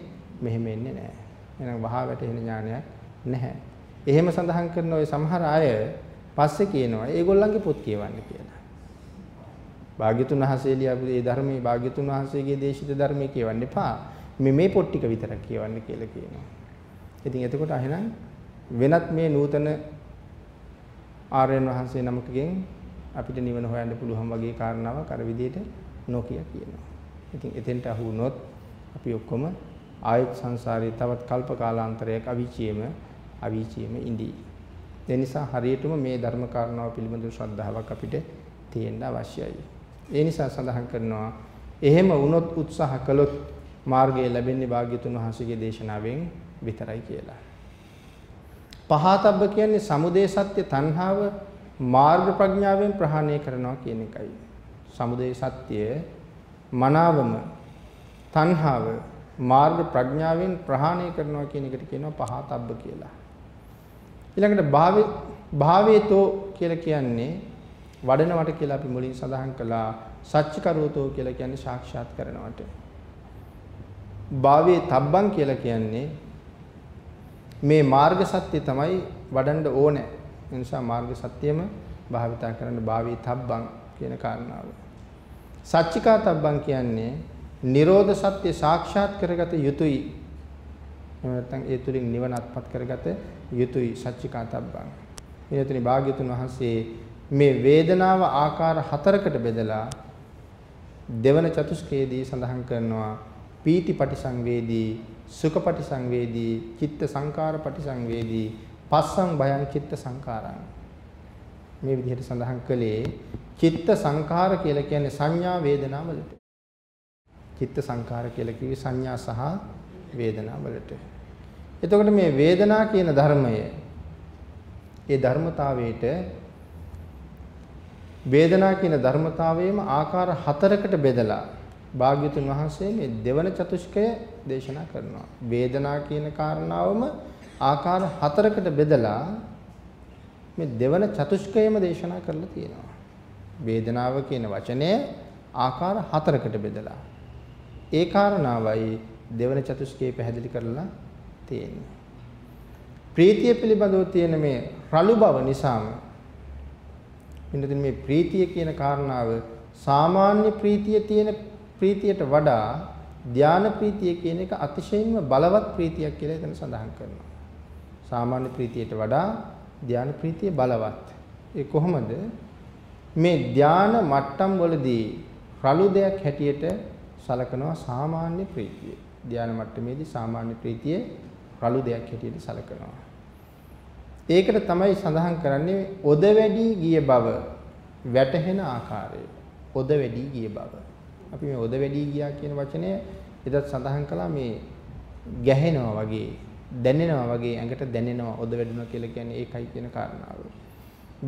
මෙහෙම එන්නේ නැහැ. එහෙනම් වහ වැටහෙන ඥානයක් නැහැ. එහෙම සඳහන් කරන ওই සමහර අය පස්සේ කියනවා ඒගොල්ලන්ගේ පොත් කියවන්න කියලා. භාග්‍යතුන් වහන්සේ ලියපු ඒ ධර්මයේ භාග්‍යතුන් වහන්සේගේ දේශිත ධර්මයේ කියවන්න එපා. මේ මේ පොත් ටික විතරක් කියවන්න කියලා කියනවා. ඉතින් එතකොට අහනම් වෙනත් මේ නූතන ආර්යයන් වහන්සේ නමකගෙන් අපිට නිවන හොයන්න පුළුවන් වගේ කාරණාවක් අර විදිහට නොකිය කියනවා. ඉතින් එතෙන්ට අහු වුණොත් අපි ඔක්කොම ආයත් සංසාරේ තවත් කල්ප කාලාන්තරයක් අවීචියෙම අවීචියෙම ඉඳී. ඒ නිසා හරියටම මේ ධර්ම කාරණාව පිළිබඳව ශ්‍රද්ධාවක් අපිට තියෙන්න අවශ්‍යයි. ඒ නිසා සඳහන් කරනවා එහෙම වුණොත් උත්සාහ කළොත් මාර්ගය ලැබෙන්නේ භාග්‍යතුන් වහන්සේගේ දේශනාවෙන් විතරයි කියලා. පහතබ්බ කියන්නේ සමුදය සත්‍ය තණ්හාව මාර්ග ප්‍රඥාවෙන් ප්‍රහාණය කරනවා කියන එකයි. සමුදය සත්‍ය මනාවම තණ්හාව මාර්ග ප්‍රඥාවෙන් ප්‍රහාණය කරනවා කියන එකට කියනවා පහතබ්බ කියලා. ඊළඟට භාවේ භාවේතෝ කියලා කියන්නේ වඩනවට කියලා අපි මුලින් සඳහන් කළා සච්චිකරෝතෝ කියලා කියන්නේ සාක්ෂාත් කරනවට. භාවයේ තබ්බන් කියලා කියන්නේ මේ මාර්ග සත්‍ය තමයි වඩන්න ඕනේ. ඒ නිසා මාර්ග සත්‍යෙම භාවිතා කරන්න භාවයේ තබ්බන් කියන කාරණාව. සච්චිකා තබ්බන් කියන්නේ නිරෝධ සත්‍ය සාක්ෂාත් කරගත යුතුයි. එහෙම නැත්නම් ඒ තුලින් නිවන අත්පත් කරගත යුතුයි සච්චිකා තබ්බන්. එනතුනි භාග්‍යතුන් වහන්සේ මේ වේදනාව ආකාර හතරකට බෙදලා දෙවන චතුස්කයේදී සඳහන් කරනවා පීතිපටි සංවේදී සුඛපටි සංවේදී චිත්ත සංකාරපටි සංවේදී පස්සං භයං චිත්ත සංකාරං මේ විදිහට සඳහන් කළේ චිත්ත සංකාර කියලා කියන්නේ සංඥා වේදනා වලට. චිත්ත සංකාර කියලා කිව්වේ සංඥා සහ වේදනා වලට. එතකොට මේ වේදනා කියන ධර්මය ඒ ධර්මතාවයට වේදනා කියන ධර්මතාවයේම ආකාර හතරකට බෙදලා භාග්‍යතුන් වහන්සේ මේ දෙවන චතුෂ්කය දේශනා කරනවා. වේදනා කියන කාරණාවම ආකාර හතරකට බෙදලා මේ දෙවන චතුෂ්කයම දේශනා කරලා තියෙනවා. වේදනාව කියන වචනය ආකාර හතරකට බෙදලා. ඒ කාරණාවයි දෙවන චතුෂ්කයේ පැහැදිලි කරලා තියෙන්නේ. ප්‍රීතිය පිළිබඳව තියෙන මේ රළු බව නිසාම මෙන්න මේ ප්‍රීතිය කියන කාරණාව සාමාන්‍ය ප්‍රීතිය තියෙන ප්‍රීතියට වඩා ධාන ප්‍රීතිය කියන එක අතිශයින්ම බලවත් ප්‍රීතියක් කියලා එතන සඳහන් කරනවා. සාමාන්‍ය ප්‍රීතියට වඩා ධාන ප්‍රීතිය බලවත්. ඒ කොහොමද? මේ ධාන මට්ටම් වලදී රළු දෙයක් හැටියට සලකනවා සාමාන්‍ය ප්‍රීතිය. ධාන මට්ටමේදී සාමාන්‍ය ප්‍රීතිය රළු දෙයක් හැටියට සලකනවා. ඒකට තමයි සඳහන් කරන්නේ ඔද වැඩි ගිය බව වැටහෙන ආකාරය. ඔද වැඩි ගිය බව. අපි මේ ඔද වැඩි ගියා කියන වචනය එදත් සඳහන් කළා මේ ගැහෙනවා වගේ දැනෙනවා වගේ ඇඟට දැනෙනවා ඔද වැඩුණා කියලා කියන්නේ ඒකයි කියන කාරණාව.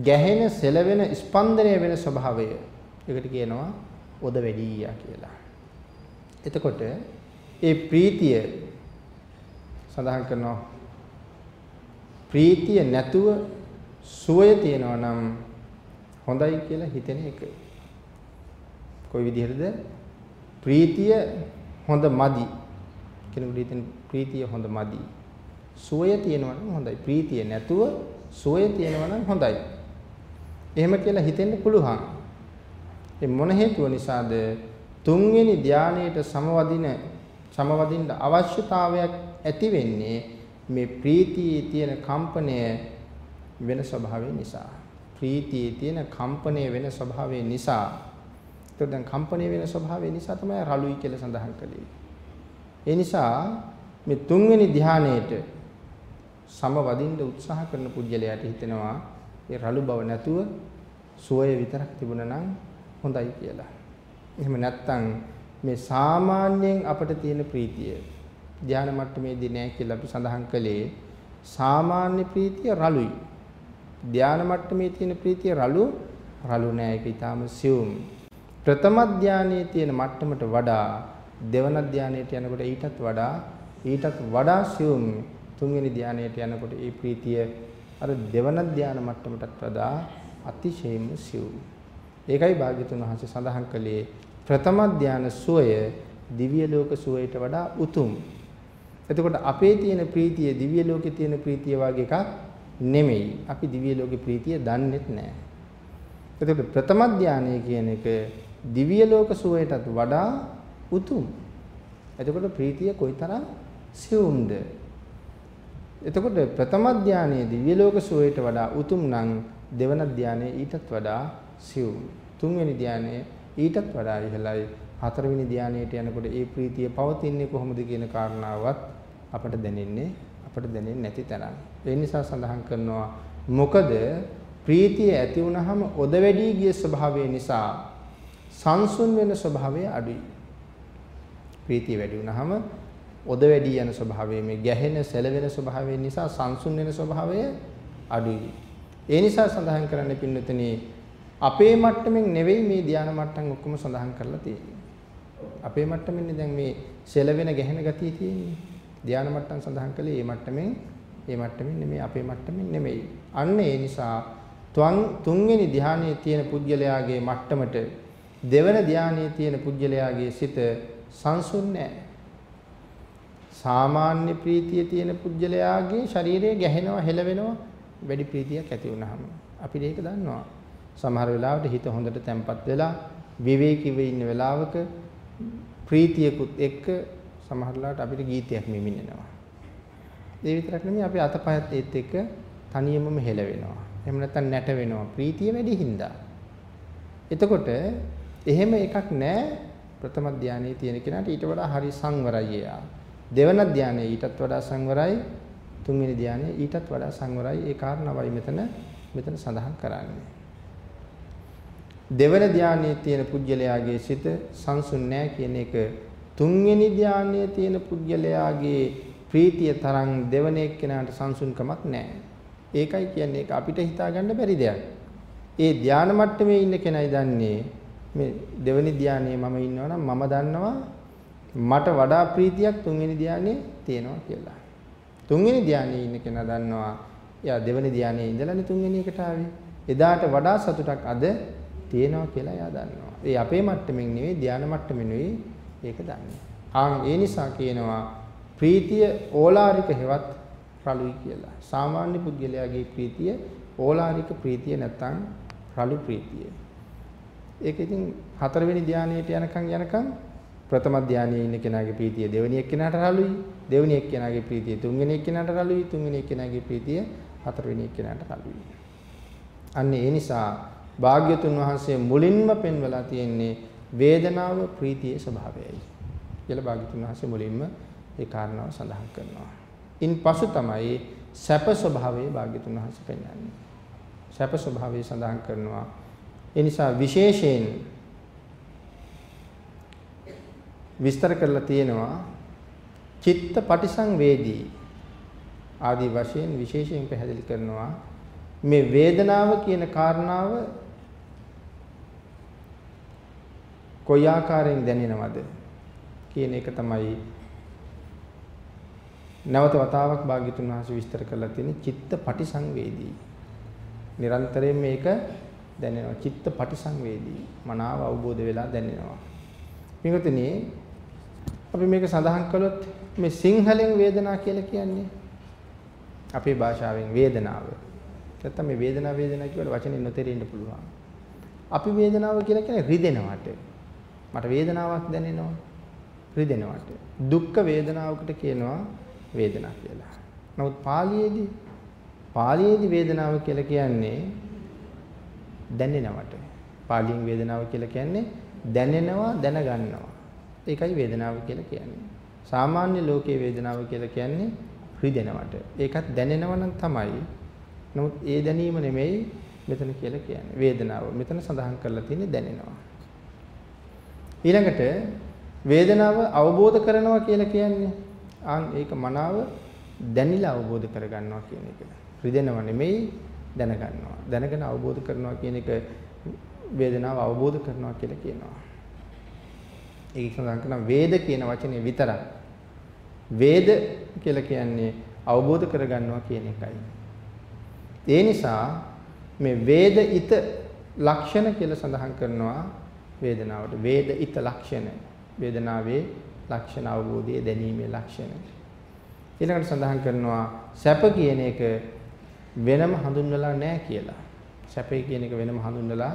ගැහෙන සෙලවෙන ස්පන්දනය වෙන ස්වභාවය ඒකට කියනවා ඔද වැඩි ගියා කියලා. එතකොට ඒ ප්‍රීතිය සඳහන් කරනවා ප්‍රීතිය නැතුව සුවය තියනවා නම් හොඳයි කියලා හිතෙන එක. කොයි විදිහටද? ප්‍රීතිය හොඳ මදි. කෙනෙකුට හිතෙන ප්‍රීතිය හොඳ මදි. සුවය තියෙනවා නම් හොඳයි. ප්‍රීතිය නැතුව සුවය තියෙනවා නම් හොඳයි. එහෙම කියලා හිතෙන්න පුළුවන්. ඒ මොන හේතුව නිසාද? තුන්වෙනි ධානයේට සමවදින සමවදින්න අවශ්‍යතාවයක් ඇති වෙන්නේ මේ ප්‍රීතියේ තියෙන කම්පනය වෙන ස්වභාවය නිසා. ප්‍රීතියේ තියෙන කම්පනය වෙන ස්වභාවය නිසා. ඒත් දැන් කම්පනය වෙන ස්වභාවය නිසා තමයි රළුයි කියලා සඳහන් කළේ. ඒ නිසා මේ තුන්වෙනි ධානයේට සමවදින්න උත්සාහ කරන පුජ්‍යලයට හිතෙනවා ඒ රළු බව නැතුව සුවය විතරක් තිබුණා නම් හොඳයි කියලා. එහෙම නැත්නම් මේ සාමාන්‍යයෙන් අපිට තියෙන ප්‍රීතිය ධාන මට්ටමේදී නෑ කියලා අපි සඳහන් කළේ සාමාන්‍ය ප්‍රීතිය රළුයි. ධාන මට්ටමේ තියෙන ප්‍රීතිය රළු රළු නෑ ඒක ඊටාම සියුම්. ප්‍රථම ධානයේ තියෙන මට්ටමට වඩා දෙවන ධානයට යනකොට ඊටත් වඩා ඊටත් වඩා සියුම් තුන්වෙනි ධානයට යනකොට ඒ ප්‍රීතිය අර දෙවන ධාන මට්ටමටත් වඩා අතිශයින්ම සියුම්. ඒකයි භාග්‍යතුන් වහන්සේ සඳහන් කළේ ප්‍රථම ධාන සුවය දිව්‍ය ලෝක සුවයට වඩා උතුම්. එතකොට අපේ තියෙන ප්‍රීතිය දිව්‍ය ලෝකේ තියෙන ප්‍රීතිය වගේ එකක් නෙමෙයි. අපි දිව්‍ය ලෝකේ ප්‍රීතිය දන්නෙත් නැහැ. එතකොට ප්‍රථම ධානය කියන එක දිව්‍ය ලෝක සුවයටත් වඩා උතුම්. එතකොට ප්‍රීතිය කොයිතරම් සියුම්ද? එතකොට ප්‍රථම ධානයේ දිව්‍ය ලෝක සුවයට වඩා උතුම් නම් දෙවන ධානයේ ඊටත් වඩා සියුම්. තුන්වෙනි ධානයේ ඊටත් වඩා ඉහළයි. හතරවෙනි ධානයට යනකොට ඒ ප්‍රීතිය පවතින්නේ කොහොමද කියන කාරණාවත් අපට දැනෙන්නේ අපට දැනෙන්නේ නැති තරම්. ඒ නිසා සඳහන් කරනවා මොකද ප්‍රීතිය ඇති වුනහම ඔද වැඩි ගිය ස්වභාවය නිසා සංසුන් වෙන ස්වභාවය අඩුයි. ප්‍රීතිය වැඩි වුනහම ඔද වැඩි යන ස්වභාවය මේ ගැහෙන සැලවෙන ස්වභාවය නිසා සංසුන් වෙන ස්වභාවය අඩුයි. ඒ නිසා සඳහන් කරන්න පින්නතනේ අපේ මට්ටමින් නෙවෙයි මේ ධානා මට්ටම් ඔක්කොම සඳහන් කරලා තියෙන්නේ. අපේ මට්ටමින්නේ දැන් මේ සෙලවෙන ගැහෙන ගතිය තියෙන්නේ. ධානා මට්ටම් සඳහන් කළේ මේ මට්ටමින් මේ මට්ටමින් නෙමෙයි අපේ මට්ටමින් නෙමෙයි. අන්න ඒ නිසා තුන්වෙනි ධානයේ තියෙන පුජ්‍යලයාගේ මට්ටමට දෙවන ධානයේ තියෙන පුජ්‍යලයාගේ සිත සංසුන් නැහැ. සාමාන්‍ය ප්‍රීතිය තියෙන පුජ්‍යලයාගේ ශරීරය ගැහෙනවා හෙලවෙනවා වැඩි ප්‍රීතියක් ඇති වුනහම අපිට ඒක දන්නවා. සමහර වෙලාවට හිත හොඳට තැම්පත් වෙලා විවේකීව ඉන්න වෙලාවක ප්‍රීතියකුත් එක්ක සමහරලාට අපිට ගීතයක් මිමිනෙනවා. ඒ විතරක් නෙමෙයි අපි අතපයත් ඒත් එක්ක තනියමම හෙල වෙනවා. එහෙම නැත්නම් නැට වෙනවා. ප්‍රීතිය වැඩි හින්දා. එතකොට එහෙම එකක් නැහැ ප්‍රථම ධානයේ තියෙන කෙනාට ඊට වඩා හරි සංවරයි එයා. දෙවන ධානයේ ඊටත් වඩා සංවරයි. තුන්වෙනි ධානයේ ඊටත් වඩා සංවරයි. ඒ කාරණාවයි මෙතන මෙතන සඳහන් කරන්නේ. දෙවන ධානයේ තියෙන පුජ්‍යලයාගේ සිත සංසුන් නැහැ කියන එක තුන්වෙනි ධානයේ තියෙන පුජ්‍යලයාගේ ප්‍රීතිය තරම් දෙවන එක්කෙනාට සංසුන්කමක් නැහැ. ඒකයි කියන්නේ ඒක අපිට හිතාගන්න බැරි දෙයක්. ඒ ධාන මට්ටමේ ඉන්න කෙනයි දන්නේ මේ දෙවෙනි ධානයේ මම ඉන්නවා නම් මම දන්නවා මට වඩා ප්‍රීතියක් තුන්වෙනි ධානයේ තියෙනවා කියලා. තුන්වෙනි ධානයේ ඉන්න කෙනා දන්නවා එයා දෙවෙනි ධානයේ ඉඳලානේ තුන්වෙනි එකට ආවේ. එදාට වඩා සතුටක් අද තියෙනවා කියලා එයා දන්නවා. ඒ අපේ මට්ටමින් නෙවෙයි ධානා මට්ටමින් නෙවෙයි ඒක දන්නේ. ආන් ඒ නිසා කියනවා ප්‍රීතිය ඕලාරික හෙවත් රළුයි කියලා. සාමාන්‍ය පුද්ගලයාගේ ප්‍රීතිය ඕලාරික ප්‍රීතිය නැත්නම් රළු ප්‍රීතිය. ඒක ඉතින් හතරවෙනි ධානයට යනකම් යනකම් ප්‍රථම ධානයේ ඉන්න කෙනාගේ ප්‍රීතිය දෙවෙනි එක්කෙනාට රළුයි. දෙවෙනි එක්කෙනාගේ ප්‍රීතිය තුන්වෙනි එක්කෙනාට රළුයි. තුන්වෙනි එක්කෙනාගේ ප්‍රීතිය හතරවෙනි එක්කෙනාට කලුයි. අන්න ඒ නිසා භාග්‍යතුන් වහන්සේ මුලින්ම පෙන්වලා තියෙන්නේ වේදනාව ප්‍රීතියේ ස්වභාවයයි. කියලා භාග්‍යතුන් වහන්සේ මුලින්ම ඒ කාරණාව සඳහන් කරනවා. ඉන් පසු තමයි සැප ස්වභාවයේ භාග්‍යතුන් වහන්සේ පෙන්වන්නේ. සැප ස්වභාවය සඳහන් කරනවා. ඒ නිසා විශේෂයෙන් විස්තර කරලා තියෙනවා චිත්ත පටිසංවේදී ආදී වශයෙන් විශේෂයෙන් පැහැදිලි කරනවා මේ වේදනාව කියන කාරණාව කොයි ආකාරයෙන් දැනෙනවද කියන එක තමයි නැවත වතාවක් භාග්‍යතුන් වහන්සේ විස්තර කරලා තියෙන්නේ චිත්ත පටිසංවේදී. නිරන්තරයෙන් මේක දැනෙනවා චිත්ත පටිසංවේදී. මනාව අවබෝධ වෙලා දැනෙනවා. පින්වතුනි අපි මේක සඳහන් කළොත් මේ සිංහලෙන් වේදනා කියලා කියන්නේ අපේ භාෂාවෙන් වේදනාව. නැත්තම් මේ වේදනාව වේදනා කියලා වචනේ නොතේරෙන්න පුළුවන්. අපි වේදනාව කියලා කියන්නේ රිදෙනවට. මට වේදනාවක් දැනෙනවා. රිදෙනවට. දුක්ඛ වේදනාවකට කියනවා වේදනා කියලා. නමුත් පාලියේදී පාලියේදී වේදනාව කියලා කියන්නේ දැනෙනවට. පාලියෙන් වේදනාව කියලා කියන්නේ දැනෙනවා දැනගන්නවා. ඒකයි වේදනාව කියලා කියන්නේ. සාමාන්‍ය ලෝකයේ වේදනාව කියලා කියන්නේ රිදෙනවට. ඒකත් දැනෙනව නම් තමයි. නමුත් ඒ දැනීම නෙමෙයි මෙතන කියලා කියන්නේ. වේදනාව. මෙතන සඳහන් කරලා තියෙන්නේ දැනෙනවා. ඊළඟට වේදනාව අවබෝධ කරනවා කියලා කියන්නේ ආන් ඒක මනාව දැනිලා අවබෝධ කරගන්නවා කියන එක. රිදෙනව නෙමෙයි දැනගන්නවා. දැනගෙන අවබෝධ කරනවා කියන එක වේදනාව අවබෝධ කරනවා කියලා කියනවා. ඒක සඳහන් කරන වේද කියන වචනේ විතරක්. වේද කියලා කියන්නේ අවබෝධ කරගන්නවා කියන එකයි. ඒ නිසා මේ වේදිත ලක්ෂණ කියලා සඳහන් කරනවා වේදනාවට. වේදිත ලක්ෂණ. වේදනාවේ ලක්ෂණ අවබෝධයේ දැනීමේ ලක්ෂණ. ඊළඟට සඳහන් කරනවා සැප කියන එක වෙනම හඳුන්වලා නැහැ කියලා. සැපේ කියන එක වෙනම හඳුන්වලා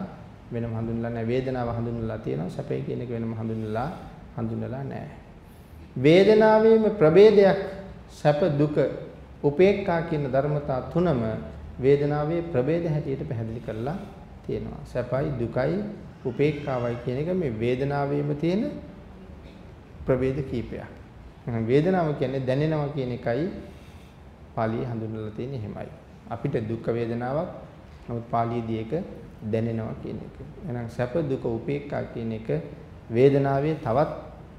වෙනම හඳුන්වලා නැහැ. වේදනාව හඳුන්වලා තියෙනවා. සැපේ කියන එක වෙනම හඳුන්වලා හඳුන්වලා නැහැ. වේදනාවේම ප්‍රභේදයක් සැප දුක උපේක්ඛා කියන ධර්මතා තුනම වේදනාවේ ප්‍රභේද හැටියට පැහැදිලි කරලා තියෙනවා. සැපයි දුකයි උපේක්ඛාවයි කියන එක මේ වේදනාවේම තියෙන ප්‍රභේද කීපයක්. වේදනාව කියන්නේ දැනෙනවා කියන එකයි පාලියේ හඳුන්වලා තියෙන්නේ එහෙමයි. අපිට දුක් වේදනාවක් නමුත් පාලියේදී ඒක දැනෙනවා කියන එක. එහෙනම් සැප දුක උපේක්ඛා කියන එක වේදනාවේ තවත්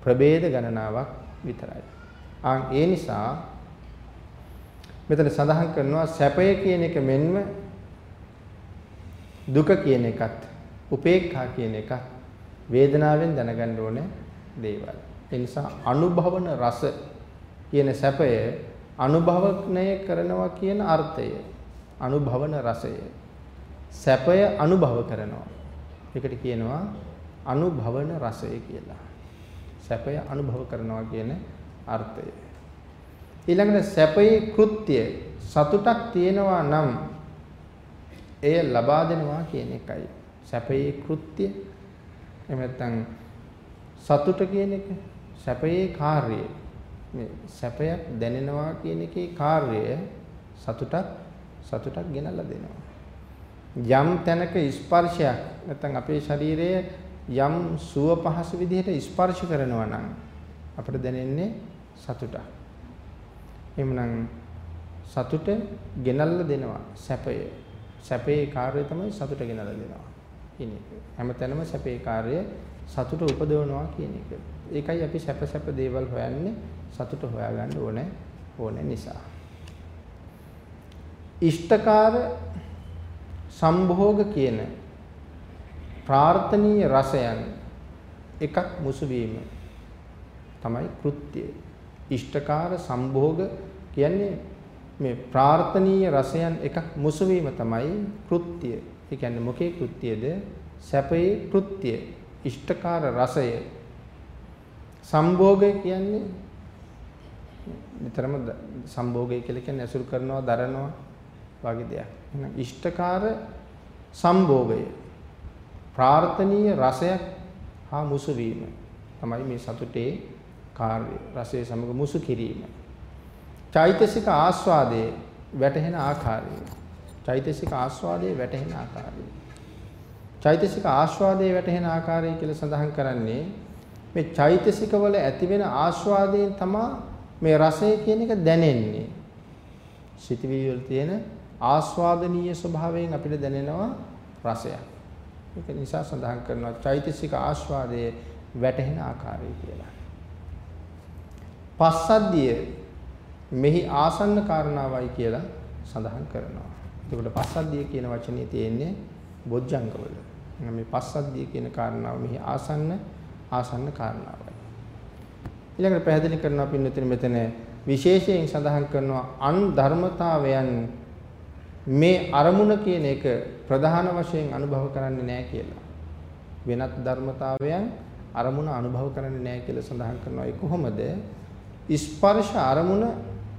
ප්‍රභේද ගණනාවක් විතරයි. ආන් ඒ නිසා මෙතන සඳහන් කරනවා සැපය කියන එක මෙන්ම දුක කියන එකත් උපේක්ඛා කියන එකත් වේදනාවෙන් දැනගන්න ඕනේ දේවල්. ඒ නිසා අනුභවන රස කියන සැපය අනුභවණය කරනවා කියන අර්ථය අනුභවන රසය සැපය අනුභව කරනවා. ඒකට කියනවා අනුභවන රසය කියලා. සැපය අනුභව කරනවා කියන අර්ථය. ඊළඟට සැපයේ කෘත්‍ය සතුටක් තියෙනවා නම් එය ලබා දෙනවා කියන එකයි. සැපයේ කෘත්‍ය එහෙම නැත්නම් සතුට කියන එක සැපයේ කාර්යය. මේ සැපයක් දැනෙනවා කියන එකේ කාර්යය සතුටක් සතුටක් ගෙනල්ලා දෙනවා. යම් තැනක ස්පර්ශයක් නැත්නම් අපේ ශරීරයේ යම් සුව පහසු විදිහට ස්පර්ශ කරනවා නම් අපිට දැනෙන්නේ සතුටක්. එහෙමනම් සතුට ගෙනල්ලා දෙනවා සැපය. සැපේ කාර්යය තමයි සතුට ගෙනල්ලා දෙනවා කියන එක. හැමතැනම සැපේ කාර්යය සතුට උපදවනවා කියන එක. ඒකයි අපි සැප සැප දේවල් හොයන්නේ සතුට හොයාගන්න ඕනේ ඕනේ නිසා. ඉෂ්ඨකාර සම්භෝග කියන ප්‍රාර්ථනීය රසයන් එකක් මුසු වීම තමයි කෘත්‍යය. ඉෂ්ඨකාර සම්භෝග කියන්නේ මේ ප්‍රාර්ථනීය රසයන් එකක් මුසු වීම තමයි කෘත්‍යය. ඒ කියන්නේ මොකේ කෘත්‍යයද? සැපයේ කෘත්‍යය. ඉෂ්ඨකාර රසය. සම්භෝගය කියන්නේ නිතරම සම්භෝගය කියලා කියන්නේ ඇසුරු කරනවා, දරනවා වගේ දෙයක්. එහෙනම් ඉෂ්ඨකාර සම්භෝගය ප්‍රාර්ථනීය රසයක් හා මුසු වීම තමයි මේ සතුටේ කාර්යය. රසයේ සමග මුසු කිරීම. චෛතසික ආස්වාදයේ වැටහෙන ආකාරය. චෛතසික ආස්වාදයේ වැටහෙන ආකාරය. චෛතසික ආස්වාදයේ වැටහෙන ආකාරය කියලා සඳහන් කරන්නේ මේ චෛතසික වල ඇතිවෙන ආස්වාදයෙන් තමයි මේ රසය කියන එක දැනෙන්නේ. සිතවිලි වල තියෙන ආස්වාදනීය ස්වභාවයෙන් අපිට දැනෙනවා රසයක්. ඒක නිසා සඳහන් කරනවා චෛතසික ආස්වාදයේ වැටහෙන ආකාරය කියලා. පස්සද්ධිය මෙහි ආසන්න කාරණාවයි කියලා සඳහන් කරනවා. එතකොට පස්සද්ධිය කියන වචනේ තියෙන්නේ බොජ්ජංගවල. මේ පස්සද්ධිය කියන කාරණාව මෙහි ආසන්න ආසන්න කාරණාවයි. ඊළඟට පැහැදිලි කරනවා පින්නතින මෙතන විශේෂයෙන් සඳහන් කරනවා අන් ධර්මතාවයන් මේ අරමුණ කියන එක ප්‍රධාන වශයෙන් අනුභව කරන්නේ නැහැ කියලා. වෙනත් ධර්මතාවයන් අරමුණ අනුභව කරන්නේ නැහැ කියලා සඳහන් කරනවා. ඒ කොහොමද? ස්පර්ශ අරමුණ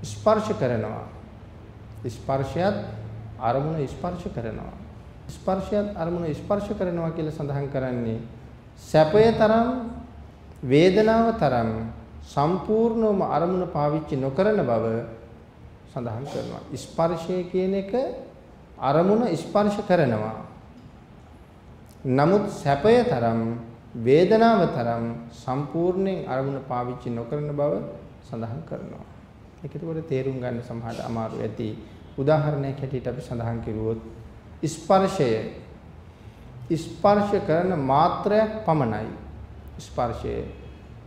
ස්පර්ශ කරනවා. ස්පර්ශයත් අරමුණ ස්පර්ශ කරනවා. ස්පර්ශයත් අරමුණ ස්පර්ශ කරනවා කියලා සඳහන් කරන්නේ සැපය තරම් වේදනාව තරම් සම්පූර්ණවම අරමුණ පාවිච්චි නොකරන බව සඳහන් කරනවා. ස්පර්ශය කියන එක අරමුණ ස්පර්ශ කරනවා. නමුත් සැපය තරම් වේදනාව තරම් සම්පූර්ණයෙන් අරමුණ පාවිච්චි නොකරන බව සඳහන් කරනවා. ඒක ඒකට තේරුම් ගන්න සමහරට අමාරු ඇති. උදාහරණයක් හැටියට අපි සඳහන් කරුවොත් ස්පර්ශය ස්පර්ශ කරන මාත්‍රයක් පමණයි. ස්පර්ශය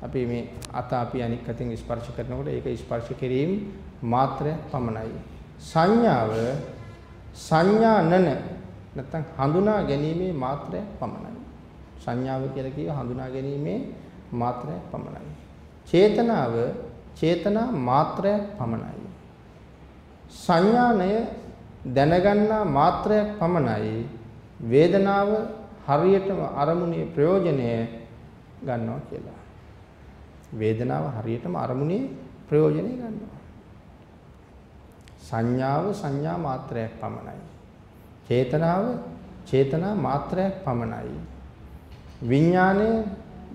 අපි මේ අත අපි අනික් අතින් ස්පර්ශ කරනකොට ඒක ස්පර්ශ කිරීම මාත්‍රයක් පමණයි. සංඥාව සංඥානන නැත්නම් හඳුනා ගැනීමේ මාත්‍රයක් පමණයි. සංඥාව කියලා කිය හඳුනා ගැනීමේ මාත්‍රයක් පමණයි. චේතනාව චේතනා මාත්‍රයක් පමණයි. සංඥාණය දැනගන්නා මාත්‍රයක් පමණයි. වේදනාව හරියටම අරමුණේ ප්‍රයෝජනය ගන්නවා කියලා. වේදනාව හරියටම අරමුණේ ප්‍රයෝජනය ගන්නවා. සංඥාව සංඥා මාත්‍රයක් පමණයි. චේතනාව චේතනා මාත්‍රයක් පමණයි. විඥාණය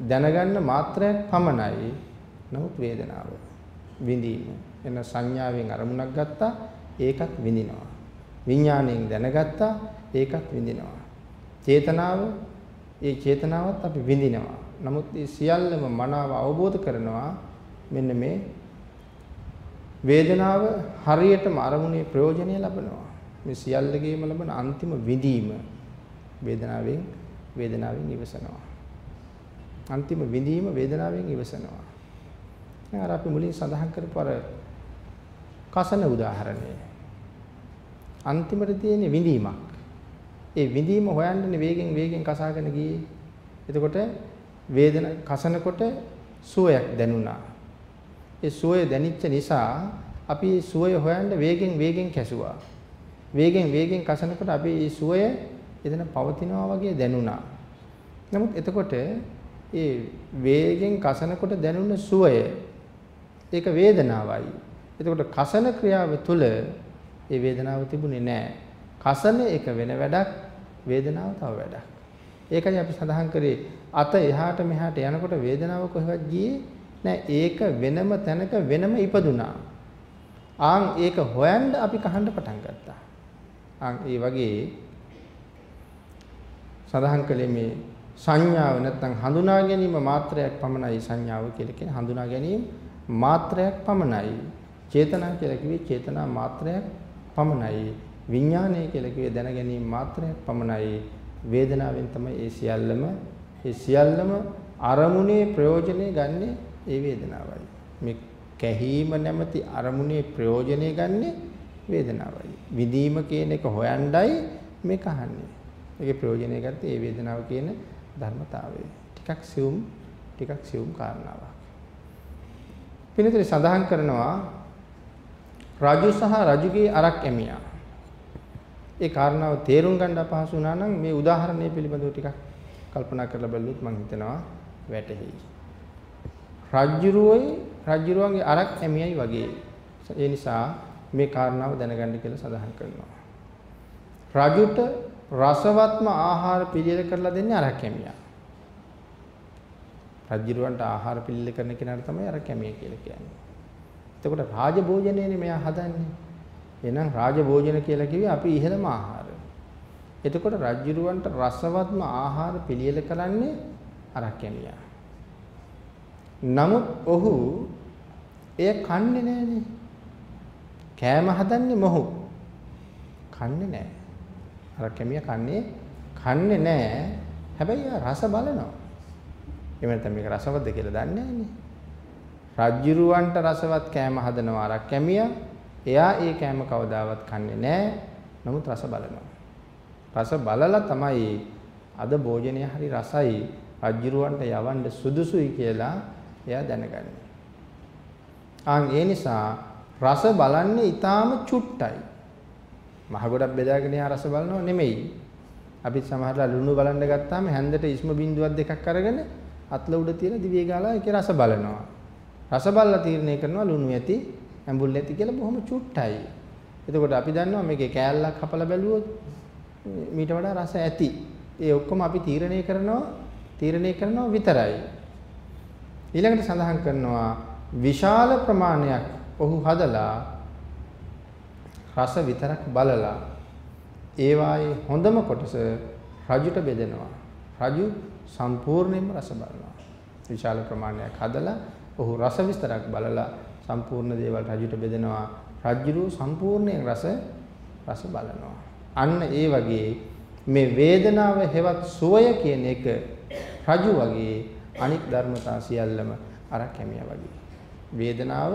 දැනගන්න මාත්‍රයක් පමණයි. නමුත් වේදනාව විඳීම එන සංඥාවෙන් අරමුණක් ගත්තා ඒකත් විඳිනවා. විඥාණයෙන් දැනගත්තා ඒකත් විඳිනවා. චේතනාව ඒ චේතනාවත් අපි විඳිනවා. නමුත් මේ සියල්ලම මනාව අවබෝධ කරනවා මෙන්න මේ වේදනාව හරියටම අරමුණේ ප්‍රයෝජනය ලබනවා. මේ සියල්ලගේම ලබන අන්තිම විඳීම වේදනාවෙන් වේදනාවෙන් ඉවසනවා. අන්තිම විඳීම වේදනාවෙන් ඉවසනවා. දැන් අර අපි මුලින් සඳහන් කරපු අර කසන උදාහරණය. අන්තිමට තියෙන විඳීමක්. ඒ විඳීම හොයන්නේ වේගෙන් වේගෙන් කසාගෙන ගියේ. එතකොට වේදන කසනකොට සුවයක් දැනුණා. ඒ සුවය දැනිච්ච නිසා අපි ඒ සුවය හොයන්න වේගෙන් වේගෙන් කැසුවා. වේගෙන් වේගෙන් කසනකොට අපි ඒ සුවය එතන පවතිනවා වගේ දැනුණා. නමුත් එතකොට ඒ වේගෙන් කසනකොට දැනුණ සුවය ඒක වේදනාවයි. එතකොට කසන ක්‍රියාව තුළ ඒ වේදනාව තිබුණේ නැහැ. කසන එක වෙන වැඩක්, වේදනාව තව වැඩක්. ඒකයි අපි සඳහන් කරේ අත එහාට මෙහාට යනකොට වේදනාව කොහෙවත් ගියේ නෑ ඒක වෙනම තැනක වෙනම ඉපදුනා. ආන් ඒක හොයන්න අපි කහන්න පටන් ගත්තා. ආන් ඒ වගේ සඳහන් කළේ මේ සංඥාව නැත්නම් හඳුනා ගැනීම මාත්‍රයක් පමණයි සංඥාව කියලා කියන හඳුනා ගැනීම මාත්‍රයක් පමණයි. චේතනා කියලා කිව්වේ චේතනා මාත්‍රයක් පමණයි. විඥානය කියලා කිව්වේ දැන ගැනීම මාත්‍රයක් පමණයි. වේදනාවෙන් තමයි ඒ සියල්ලම ඒ සියල්ලම අරමුණේ ප්‍රයෝජනෙ ගන්නේ ඒ වේදනාවයි. මේ කැහීම නැමැති අරමුණේ ප්‍රයෝජනෙ ගන්නේ වේදනාවයි. විදීම කියන එක හොයණ්ඩයි මේක අහන්නේ. ඒකේ ප්‍රයෝජනෙ ගත්තේ ඒ වේදනාව කියන ධර්මතාවය. ටිකක් සියුම් ටිකක් සියුම් කාරණාවක්. පිළිතුරේ සඳහන් කරනවා රජු සහ රජුගේ අරක් එමියා. ඒ කාරණාව තේරුම් ගන්න අපහසු වුණා නම් මේ උදාහරණය පිළිබඳව ටිකක් කල්පනා කරලා බලුවොත් මම හිතනවා වැටහෙයි. රජ්ජුරුවයි රජ්ජුරුවන්ගේ අරක් ඇමියයි වගේ. ඒ නිසා මේ කාරණාව දැනගන්න කියලා සඳහන් කරනවා. රජුට රසවත්ම ආහාර පිළියෙල කරලා දෙන්නේ අරක් ඇමියා. රජ්ජුරුවන්ට ආහාර පිළියෙල කරන කෙනාට තමයි අරක් ඇමියා කියලා කියන්නේ. එතකොට රාජභෝජනයනේ මෙයා හදන්නේ. එහෙනම් රාජභෝජන කියලා කිව්වේ අපි ඉහළම ආහාර. එතකොට රජ්ජුරුවන්ට රසවත්ම ආහාර පිළියෙල කරන්නේ අරක්කැමියා. නමුත් ඔහු එය කන්නේ නැහනේ. කෑම හදන්නේ මොහු. කන්නේ නැහැ. අරක්කැමියා කන්නේ කන්නේ නැහැ. හැබැයි රස බලනවා. එහෙම නැත්නම් මේක රසවත්ද කියලා දන්නේ නැහනේ. රජ්ජුරුවන්ට රසවත් කෑම හදනවා අරක්කැමියා. එයා ඒ කෑම කවදාවත් කන්නේ නැහැ. නමුත් රස බලනවා. රස බලලා තමයි අද භෝජනය හරි රසයි රජ්ජුරුවන්ට යවන්න සුදුසුයි කියලා එයා දැනගන්නේ. ආන් ඒ නිසා රස බලන්නේ ඊටාම චුට්ටයි. මහ ගොඩක් බෙදාගෙන යා රස බලනව නෙමෙයි. අපි සමහරලා ලුණු බලන්න ගත්තාම හැන්දට ඉස්ම බිඳුවක් දෙකක් අරගෙන අත්ල උඩ තියෙන දිවිය ගාලා ඒකේ රස බලනවා. රස බලලා තීරණය කරනවා ලුණු ඇති, ඇඹුල් ඇති කියලා බොහොම චුට්ටයි. එතකොට අපි දන්නවා මේකේ කෑල්ලක් හපලා බැලුවොත් මීට වඩා රස ඇති. ඒ ඔක්කොම අපි තීරණය කරනවා තීරණය කරනවා විතරයි. ඊළඟට සඳහන් කරනවා විශාල ප්‍රමාණයක් ඔහු හදලා රස විතරක් බලලා ඒවායේ හොඳම කොටස රජුට බෙදෙනවා. රජු සම්පූර්ණයෙන්ම රස බලනවා. විශාල ප්‍රමාණයක් හදලා ඔහු රස විස්තරක් බලලා සම්පූර්ණ දේවල් රජුට බෙදෙනවා. රජුරු සම්පූර්ණයෙන් රස රස බලනවා. අන්න ඒ වගේ මේ වේදනාව හෙවත් සුවය කියන එක රජු වගේ අනික් ධර්මතා සියල්ලම අර කැමියා වගේ. වේදනාව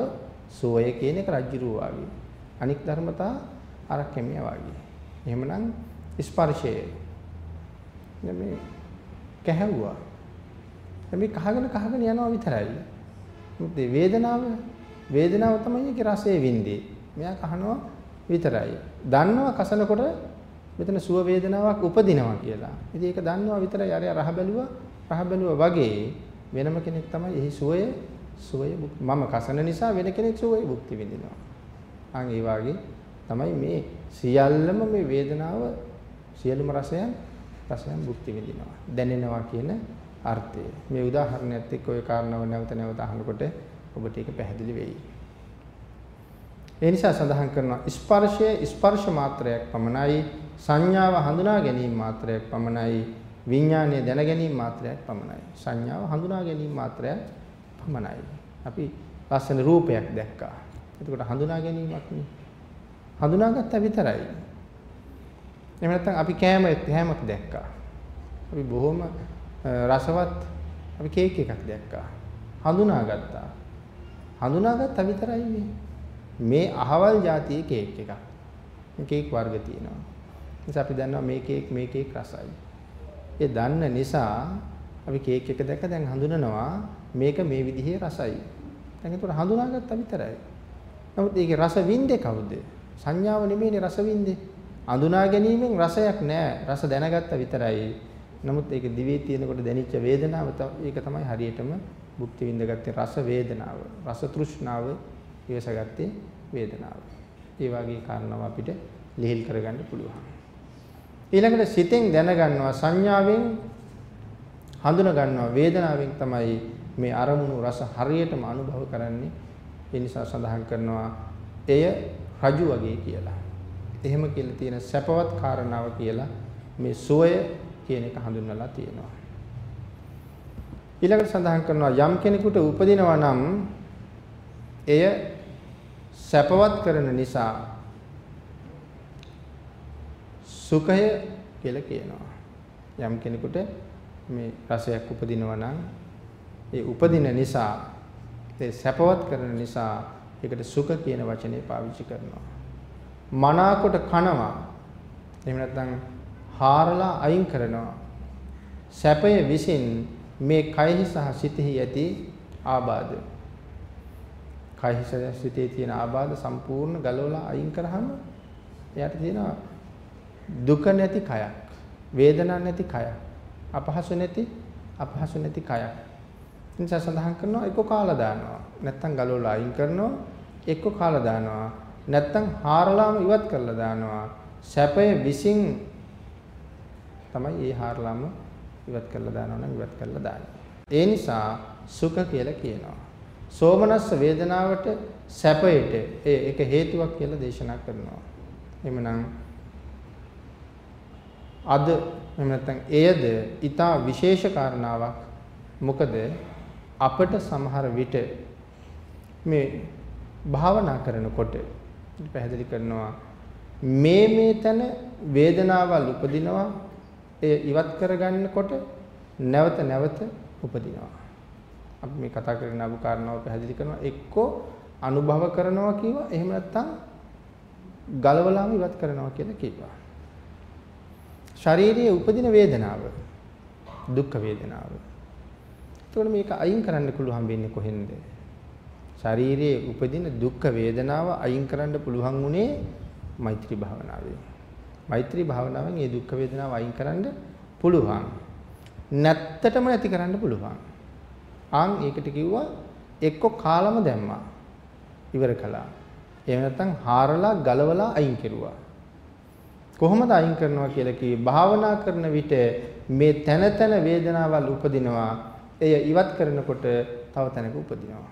සුවය කියන එක රජුරු වගේ. අනික් ධර්මතා අර කැමියා වගේ. එහෙමනම් ස්පර්ශය මේ කැහැව්වා. මේ කහගෙන කහගෙන යනවා විතරයි. මොකද වේදනාව වේදනාව තමයි ඒකේ රසය වින්දේ. මෙයා කහනවා විතරයි. දන්නවා කසනකොට මෙතන සුව වේදනාවක් උපදිනවා කියලා. ඉතින් ඒක දන්නවා විතරයි අර රහ බැලුවා රහ බැලුවා වගේ වෙනම කෙනෙක් තමයි එහි සුවය සුවය මම කසන නිසා වෙන කෙනෙක් සුවය භුක්ති විඳිනවා. අන් ඒ වාගේ තමයි මේ සියල්ලම මේ වේදනාව සියලුම රසයන් රසයන් භුක්ති විඳිනවා. දැනෙනවා කියන අර්ථය. මේ උදාහරණයත් එක්ක ওই කාරණාව නැවත නැවත අහනකොට ඔබට ඒක පැහැදිලි වෙයි. ඒ නිසා සඳහන් කරනවා ස්පර්ශය ස්පර්ශ මාත්‍රයක් පමණයි සංඥාව හඳුනා ගැනීම මාත්‍රයක් පමණයි විඥානය දැන ගැනීම මාත්‍රයක් පමණයි. සංඥාව හඳුනා ගැනීම මාත්‍රයක් පමණයි. අපි ලස්සන රූපයක් දැක්කා. එතකොට හඳුනා ගැනීමක් නේ. හඳුනාගත්තා විතරයි. එහෙම නැත්නම් අපි කෑම කෑමක් දැක්කා. අපි බොහොම රසවත් අපි කේක් එකක් දැක්කා හඳුනාගත්තා හඳුනාගත්තා විතරයි මේ මේ අහවල් જાතියේ කේක් එකක්. මේ කේක් වර්ග තියෙනවා. නිසා අපි දන්නවා මේ කේක් මේ කේක් රසයි. ඒ දන්න නිසා අපි කේක් එක දැක්ක දැන් හඳුනනවා මේක මේ විදිහේ රසයි. දැන් ඒකට හඳුනාගත්තා විතරයි. නමුත් ඒකේ රස වින්දේ කවුද? සංඥාව නෙමෙයිනේ රස වින්දේ. අඳුනා ගැනීමෙන් රසයක් නෑ. රස දැනගත්තා විතරයි. නමුත් ඒක දිවේ තියෙනකොට දැනෙච්ච වේදනාව ඒක තමයි හරියටම භුක්ති විඳගත්තේ රස වේදනාව. රස තෘෂ්ණාව ඉවසගත්තේ වේදනාව. ඒ වගේ කාරණාව අපිට ලිහිල් කරගන්න පුළුවන්. ඊළඟට සිතෙන් දැනගන්නවා සංඥාවෙන් හඳුනා ගන්නවා වේදනාවෙන් තමයි මේ අරමුණු රස හරියටම අනුභව කරන්නේ. ඒ නිසා සඳහන් කරනවා එය රජු වගේ කියලා. එහෙම කියලා තියෙන සැපවත් කාරණාව කියලා මේ සෝය කියන එක හඳුන්වලා තියෙනවා. ඊළඟට සඳහන් කරනවා යම් කෙනෙකුට උපදිනවා නම් එය සැපවත් කරන නිසා සුඛය කියලා කියනවා. යම් කෙනෙකුට මේ රසයක් උපදිනවා නම් ඒ උපදින නිසා ඒ සැපවත් කරන නිසා ඒකට සුඛ කියන වචනේ පාවිච්චි කරනවා. මනාකොට කනවා. එහෙම නැත්නම් හාරලා අයින් කරනවා. සැපය විසින් මේ කයෙහි සහ සිතෙහි ඇති ආබාධ. කය සිතේ තියෙන ආබාධ සම්පූර්ණ ගලවලා අයින් කරාම එයාට තියෙනවා දුක නැති කයක් වේදනා නැති කයක් අපහසු නැති අපහසු නැති කයක්. නිසා සඳහන් කරනවා එක්ක කාලා දානවා. නැත්තම් ගලවලා අයින් කරනවා එක්ක කාලා දානවා. නැත්තම් හාරලාම ඉවත් කරලා දානවා. සැපය විසින් තමයි ඒ හාරලාම ඉවත් කරලා දානවා නම් ඉවත් කරලා දාන්නේ ඒ නිසා සුඛ කියලා කියනවා සෝමනස්ස වේදනාවට සැපයට ඒක හේතුවක් කියලා දේශනා කරනවා. එhmenan අද එහෙම නැත්නම් එයද ඊටා විශේෂ කාරණාවක්. මොකද අපට සමහර විට මේ භාවනා කරනකොට පැහැදිලි කරනවා මේ මේ තැන වේදනාවල් උපදිනවා එය ඉවත් කරගන්නකොට නැවත නැවත උපදිනවා. අපි මේ කතා කරගෙන ආපු කාරණාව පැහැදිලි කරනවා එක්කෝ අනුභව කරනවා කිව්වා එහෙම නැත්නම් ගලවලාම ඉවත් කරනවා කියලා කිව්වා. ශාරීරියේ උපදින වේදනාව දුක් වේදනාව. එතකොට මේක අයින් කරන්න පුළුවන් වෙන්නේ කොහෙන්ද? ශාරීරියේ උපදින දුක් වේදනාව අයින් කරන්න පුළුවන් උනේ මෛත්‍රී භාවනාවෙන්. මෛත්‍රී භාවනාවෙන් මේ දුක් වේදනාව අයින් කරන්න පුළුවන්. නැත්තටම නැති කරන්න පුළුවන්. ආන් ඒකට කිව්වා එක්ක කාලම දැම්මා. ඉවර කළා. එහෙම නැත්නම් හාරලා ගලවලා අයින් කෙරුවා. කොහොමද අයින් කරනවා කියලා කිව්වේ භාවනා කරන විට මේ තන තන වේදනාවල් උපදිනවා. එය ඉවත් කරනකොට තව තැනක උපදිනවා.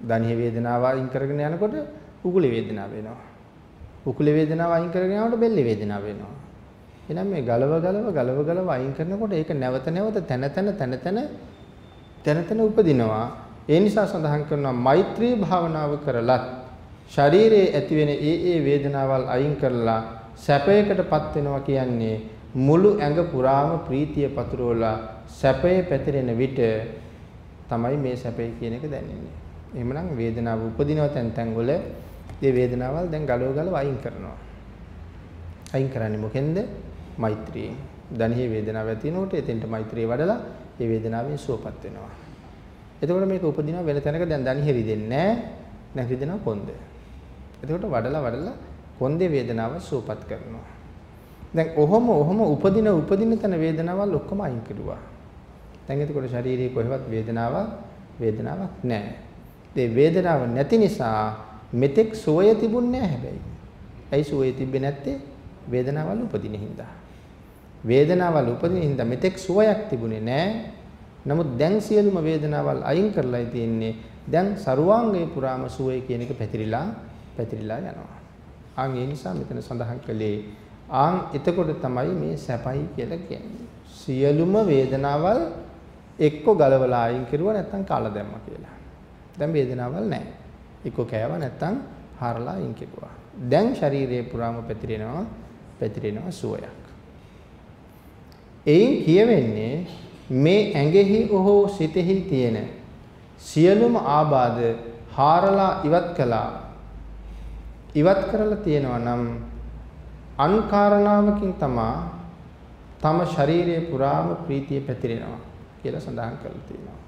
දණිහ වේදනාව අයින් කරගෙන යනකොට උකුලේ වේදනාව වෙනවා. උකුලේ වේදනාව අයින් කරගෙන යනකොට බෙල්ලේ වේදනාව වෙනවා. එහෙනම් මේ ගලව ගලව ගලව ගලව අයින් කරනකොට ඒක නැවත නැවත තන තන තන තන තන තන උපදිනවා. ඒ නිසා සඳහන් කරනවා මෛත්‍රී භාවනාව කරලත් ශරීරයේ ඇතිවෙන ඒ ඒ වේදනාවල් අයින් කරලා සැපයකටපත් වෙනවා කියන්නේ මුළු ඇඟ පුරාම ප්‍රීතිය පතුරවලා සැපය පැතිරෙන විට තමයි මේ සැපය කියන එක දැනෙන්නේ. එහෙමනම් වේදනාව උපදිනව තැන් තැන් වල මේ වේදනාවල් දැන් ගලව ගලව අයින් කරනවා. අයින් කරන්නේ මොකෙන්ද? මෛත්‍රියෙන්. ධනියේ වේදනාව ඇති වෙනකොට එතෙන්ට මෛත්‍රිය වඩලා ඒ වේදනාවෙන් සුවපත් වෙනවා. එතකොට මේක උපදිනවා වෙන තැනක දැන් ධනිය රිදෙන්නේ නැහැ. නැහ රිදෙනවා කොන්ද. එතකොට වඩලා වඩලා කොන්දේ වේදනාව සුවපත් කරනවා. දැන් ඔහොම ඔහොම උපදින උපදින තන වේදනාවල් ඔක්කොම අයින් කරුවා. දැන් එතකොට ශාරීරික කොහෙවත් වේදනාවක් වේදනාවක් නැහැ. ඒ වේදනාව නැති නිසා මෙතෙක් සෝය තිබුණේ නැහැ හැබැයි. ඇයි සෝය තිබ්බේ නැත්තේ? වේදනාවල් උපදින හින්දා. වේදනාවල් උපදින හින්දා මෙතෙක් සෝයක් තිබුණේ නැහැ. නමුත් දැන් සියලුම වේදනාවල් අයින් කරලා තියෙන්නේ. දැන් ਸਰවාංගය පුරාම සෝය කියන එක පැතිරිලා පැතිරිලා යනවා. ආන් ඒ නිසා මෙතන සඳහන් කළේ ආන් එතකොට තමයි මේ සැපයි කියලා කියන්නේ. සියලුම වේදනාවල් එක්ක ගලවලා අයින් කරුවා නැත්නම් කාලා දැම්මා කියලා. දැන් වේදනාවල් නැහැ. එක්ක කෑවා නැත්නම් හරලා අයින් කෙරුවා. දැන් ශරීරයේ පුරාම පැතිරෙනවා පැතිරෙනවා සුවයක්. එයින් කියවෙන්නේ මේ ඇඟෙහි හෝ සිතෙහි තියෙන සියලුම ආබාධ හාරලා ඉවත් කළා ඉවත් කරලා තියෙනවා නම් අන්කාරණාවකින් තමා තම ශරීරයේ පුරාම ප්‍රීතිය පැතිරෙනවා කියලා සඳහන් කරලා තියෙනවා.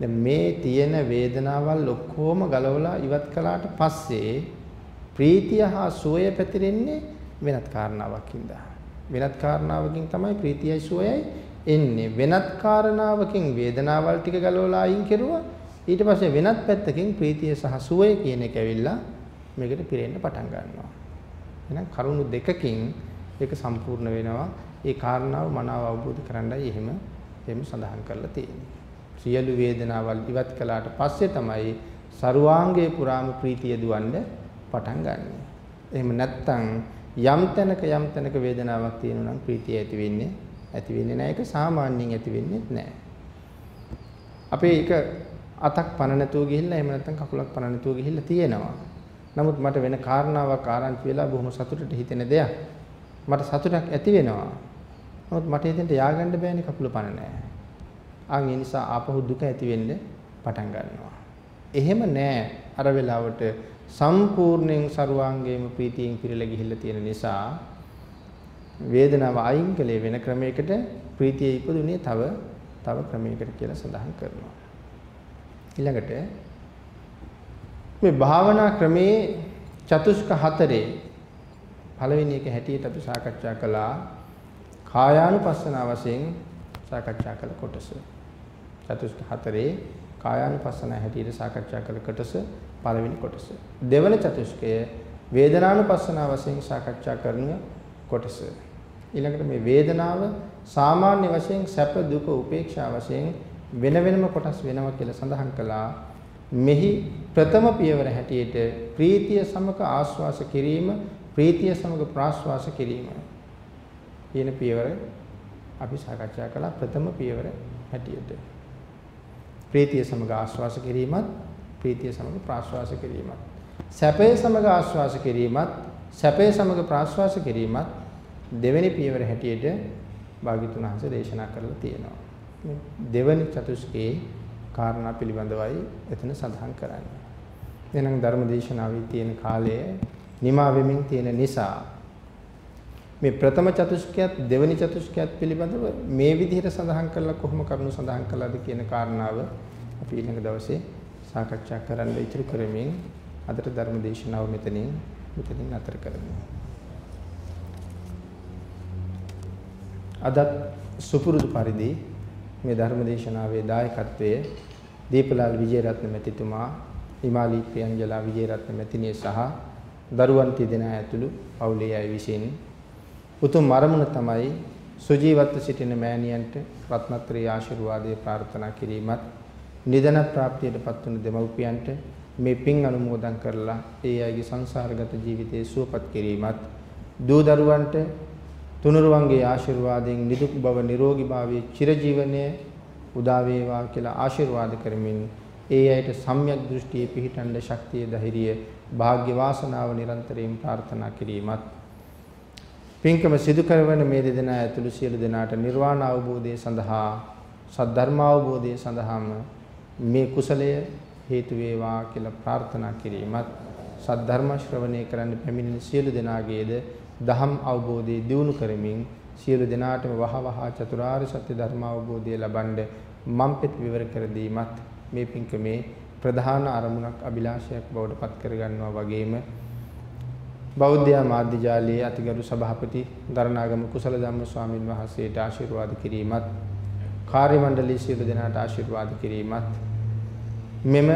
දැන් මේ තියෙන වේදනාවල් ඔක්කොම ගලවලා ඉවත් කළාට පස්සේ ප්‍රීතිය හා සුවය පැතිරෙන්නේ වෙනත් කාරණාවක් හින්දා. වෙනත් කාරණාවකින් තමයි ප්‍රීතියයි සුවයයි එන්නේ. වෙනත් කාරණාවකින් වේදනාවල් ටික ගලවලා අයින් කෙරුවා. ඊට පස්සේ වෙනත් පැත්තකින් ප්‍රීතිය සහ සුවය කියන එක ඇවිල්ලා මේකට පිරෙන්න පටන් ගන්නවා. එහෙනම් කරුණු දෙකකින් ඒක සම්පූර්ණ වෙනවා. ඒ කාරණාව මනාව අවබෝධ කරගන්නයි එහෙම එහෙම සඳහන් කරලා තියෙන්නේ. සියලු වේදනාවල් ඉවත් කළාට පස්සේ තමයි සරුවාංගයේ පුරාම ප්‍රීතිය දුවන්න පටන් ගන්නෙ. එහෙම නැත්නම් යම් තැනක යම් තැනක වේදනාවක් තියෙනවා නම් ප්‍රීතිය ඇති වෙන්නේ ඇති වෙන්නේ නැහැ. ඒක සාමාන්‍යයෙන් ඇති වෙන්නේ නැහැ. අපේ එක අතක් පන නැතුව ගිහිල්ලා එහෙම නැත්නම් කකුලක් පන නැතුව ගිහිල්ලා තියෙනවා. නමුත් මට වෙන කාරණාවක් ආරංචි වෙලා බොහොම සතුටට හිතෙන දෙයක්. මට සතුටක් ඇති වෙනවා. නමුත් මට එතෙන්ට යආගන්න බෑනේ කකුල පන නැහැ. ආන් ඒ නිසා ආපහු දුක ඇති වෙන්න පටන් ගන්නවා. එහෙම නෑ අර වෙලාවට සම්පූර්ණයෙන් ਸਰවාංගයේම ප්‍රීතියෙන් පිරලා ගිහිල්ලා තියෙන නිසා වේදනාව අයින් කළේ වෙන ක්‍රමයකට ප්‍රීතිය ඉපදුනේ තව තව ක්‍රමයකට කියලා සඳහන් කරනවා. ඊළඟට මේ භාවනා ක්‍රමේ චතුස්ක හතරේ පළවෙනි එක හැටියට අපි සාකච්ඡා කළා කායානුපස්සන වශයෙන් සාකච්ඡා කළ කොටස. චතුස්ක හතරේ කායානුපස්සන හැටියට සාකච්ඡා කළ කොටස පළවෙනි කොටස. දෙවන චතුස්කය වේදනානුපස්සන වශයෙන් සාකච්ඡා කරන කොටස. ඊළඟට මේ වේදනාව සාමාන්‍ය වශයෙන් සැප දුක උපේක්ෂා වශයෙන් වෙන වෙනම කොටස් වෙනවා කියලා සඳහන් කළා. මෙහි ප්‍රථම පියවර හැටියට ප්‍රීතිය සමග ආස්වාස කිරීම ප්‍රීතිය සමග ප්‍රාස්වාස කිරීම කියන පියවර අපි සාකච්ඡා කළා ප්‍රථම පියවර හැටියට. ප්‍රීතිය සමග ආස්වාස කිරීමත් ප්‍රීතිය සමග ප්‍රාස්වාස කිරීමත් සැපේ සමග ආස්වාස කිරීමත් සැපේ සමග ප්‍රාස්වාස කිරීමත් දෙවෙනි පියවර හැටියට භාග්‍යතුන් වහන්සේ දේශනා කරලා තියෙනවා. දෙවනි චතුස්කේ කාරණා පිළිබඳවයි එතන සඳහන් කරන්නේ. එහෙනම් ධර්ම දේශනාවේ තියෙන කාලය නිමා වෙමින් තියෙන නිසා මේ ප්‍රථම චතුස්කයත් දෙවනි චතුස්කයත් පිළිබඳව මේ විදිහට සඳහන් කරලා කොහොම කරුණු සඳහන් කළාද කියන කාරණාව අපි ඊළඟ දවසේ සාකච්ඡා කරන්න ඉතුරු කරමින් අදට ධර්ම දේශනාව මෙතනින් මෙතනින් අතර කරමු. අදත් සුපුරුදු පරිදි මේ ධර්ම දේශනාවේ දායකත්වයේ දීපලාල් විජේරත්න මැතිතුමා, හිමාලි ප්‍රියංජලා විජේරත්න මැතිණිය සහ දරුවන් තිදෙනා ඇතුළු පවුලේ අය විසින් උතුම් අරමුණ තමයි සුජීවත්ව සිටින මෑණියන්ට රත්නත්‍රී ආශිර්වාදයේ ප්‍රාර්ථනා කිරීමත් නිදන ප්‍රාප්තියටපත් වුණු දෙමව්පියන්ට මේ පින් අනුමෝදන් කරලා ඒ අයගේ සංසාරගත ජීවිතයේ සුවපත් කිරීමත් දූ දරුවන්ට තුනුරුවන්ගේ ආශිර්වාදයෙන් නිදුක් බව නිරෝගී භාවයේ චිරජීවනයේ උදා වේවා කියලා ආශිර්වාද කරමින් ඒ අයට සම්‍යක් දෘෂ්ටියේ පිහිටන්න ශක්තිය ධෛර්යය වාග්ය වාසනාව නිරන්තරයෙන් ප්‍රාර්ථනා කිරීමත් පින්කම සිදු කරවන මේ දෙදෙනා ඇතුළු සියලු දෙනාට නිර්වාණ අවබෝධය සඳහා සද්ධර්ම අවබෝධය සඳහාම මේ කුසලය හේතු වේවා කියලා ප්‍රාර්ථනා කිරීමත් සද්ධර්ම ශ්‍රවණය කරන්න පැමිණෙන සියලු දෙනාගේද දහම් අවබෝධය දියුණු කරමින් සියලු දෙනාටම වහවහ චතුරාර්ය සත්‍ය ධර්ම අවබෝධය ලබනද මම් පෙත් විවර කර දීමත් මේ පින්කමේ ප්‍රධාන අරමුණක් අභිලාෂයක් බවට පත් කරගන්නවා වගේම බෞද්ධ මාධ්‍ය ජාලයේ අතිගරු සභාපති දරණාගම කුසල ධම්ම ස්වාමින් වහන්සේට ආශිර්වාද කිරීමත් කාර්ය මණ්ඩලයේ සියලු දෙනාට ආශිර්වාද කිරීමත් මෙම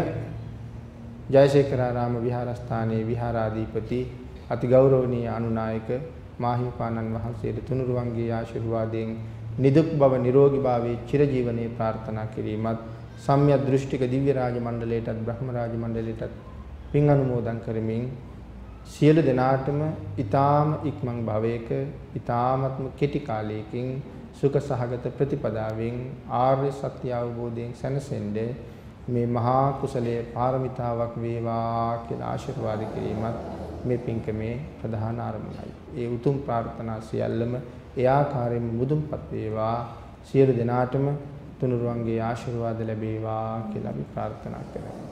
ජයසේකරාරාම විහාරස්ථානයේ විහාරාධිපති අතිගෞරවනීය අනුනායක මාහිමිපාණන් වහන්සේට තුනුරුවන්ගේ ආශිර්වාදයෙන් නිදුක් බව නිරෝගී භාවයේ චිරජීවනයේ ප්‍රාර්ථනා කිරීමත් සම්‍යක් දෘෂ්ටික දිව්‍ය රාජ මණ්ඩලයටත් බ්‍රහ්ම රාජ මණ්ඩලයටත් පින් අනුමෝදන් කරමින් සියලු දෙනාටම ඊ타ම ඉක්මන් භවයක ඊ타මත්ම කෙටි කාලයකින් සුඛ සහගත ප්‍රතිපදාවෙන් ආර්ය සත්‍ය අවබෝධයෙන් සැනසෙන්න මේ මහා කුසලයේ පාරමිතාවක් වේවා කියලා ආශිර්වාද කිරීමත් මේ පින්කමේ ප්‍රධාන ආරමුණයි. ඒ උතුම් ප්‍රාර්ථනා සියල්ලම ඒ ආකාරයෙන්ම මුදුන්පත් වේවා සියලු දෙනාටම තුනුරුවන්ගේ ආශිර්වාද ලැබේවා කියලා අපි ප්‍රාර්ථනා කරමු.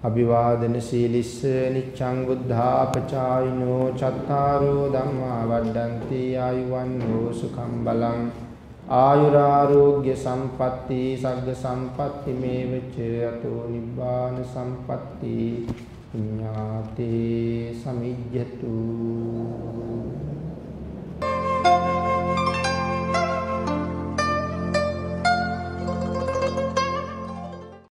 අභිවාදන සීලිස්ස නිච්ඡං බුද්ධාපචායිනෝ චත්තාරෝ ධම්මා වඩ්ඩಂತಿ ආයුවන්නෝ සුඛං බලං ආයුරාෝග්‍ය සම්පatti සග්ග සම්පatti මේවච අතෝ නිබ්බාන සම්පatti ඥාතේ සමිජ්ජතු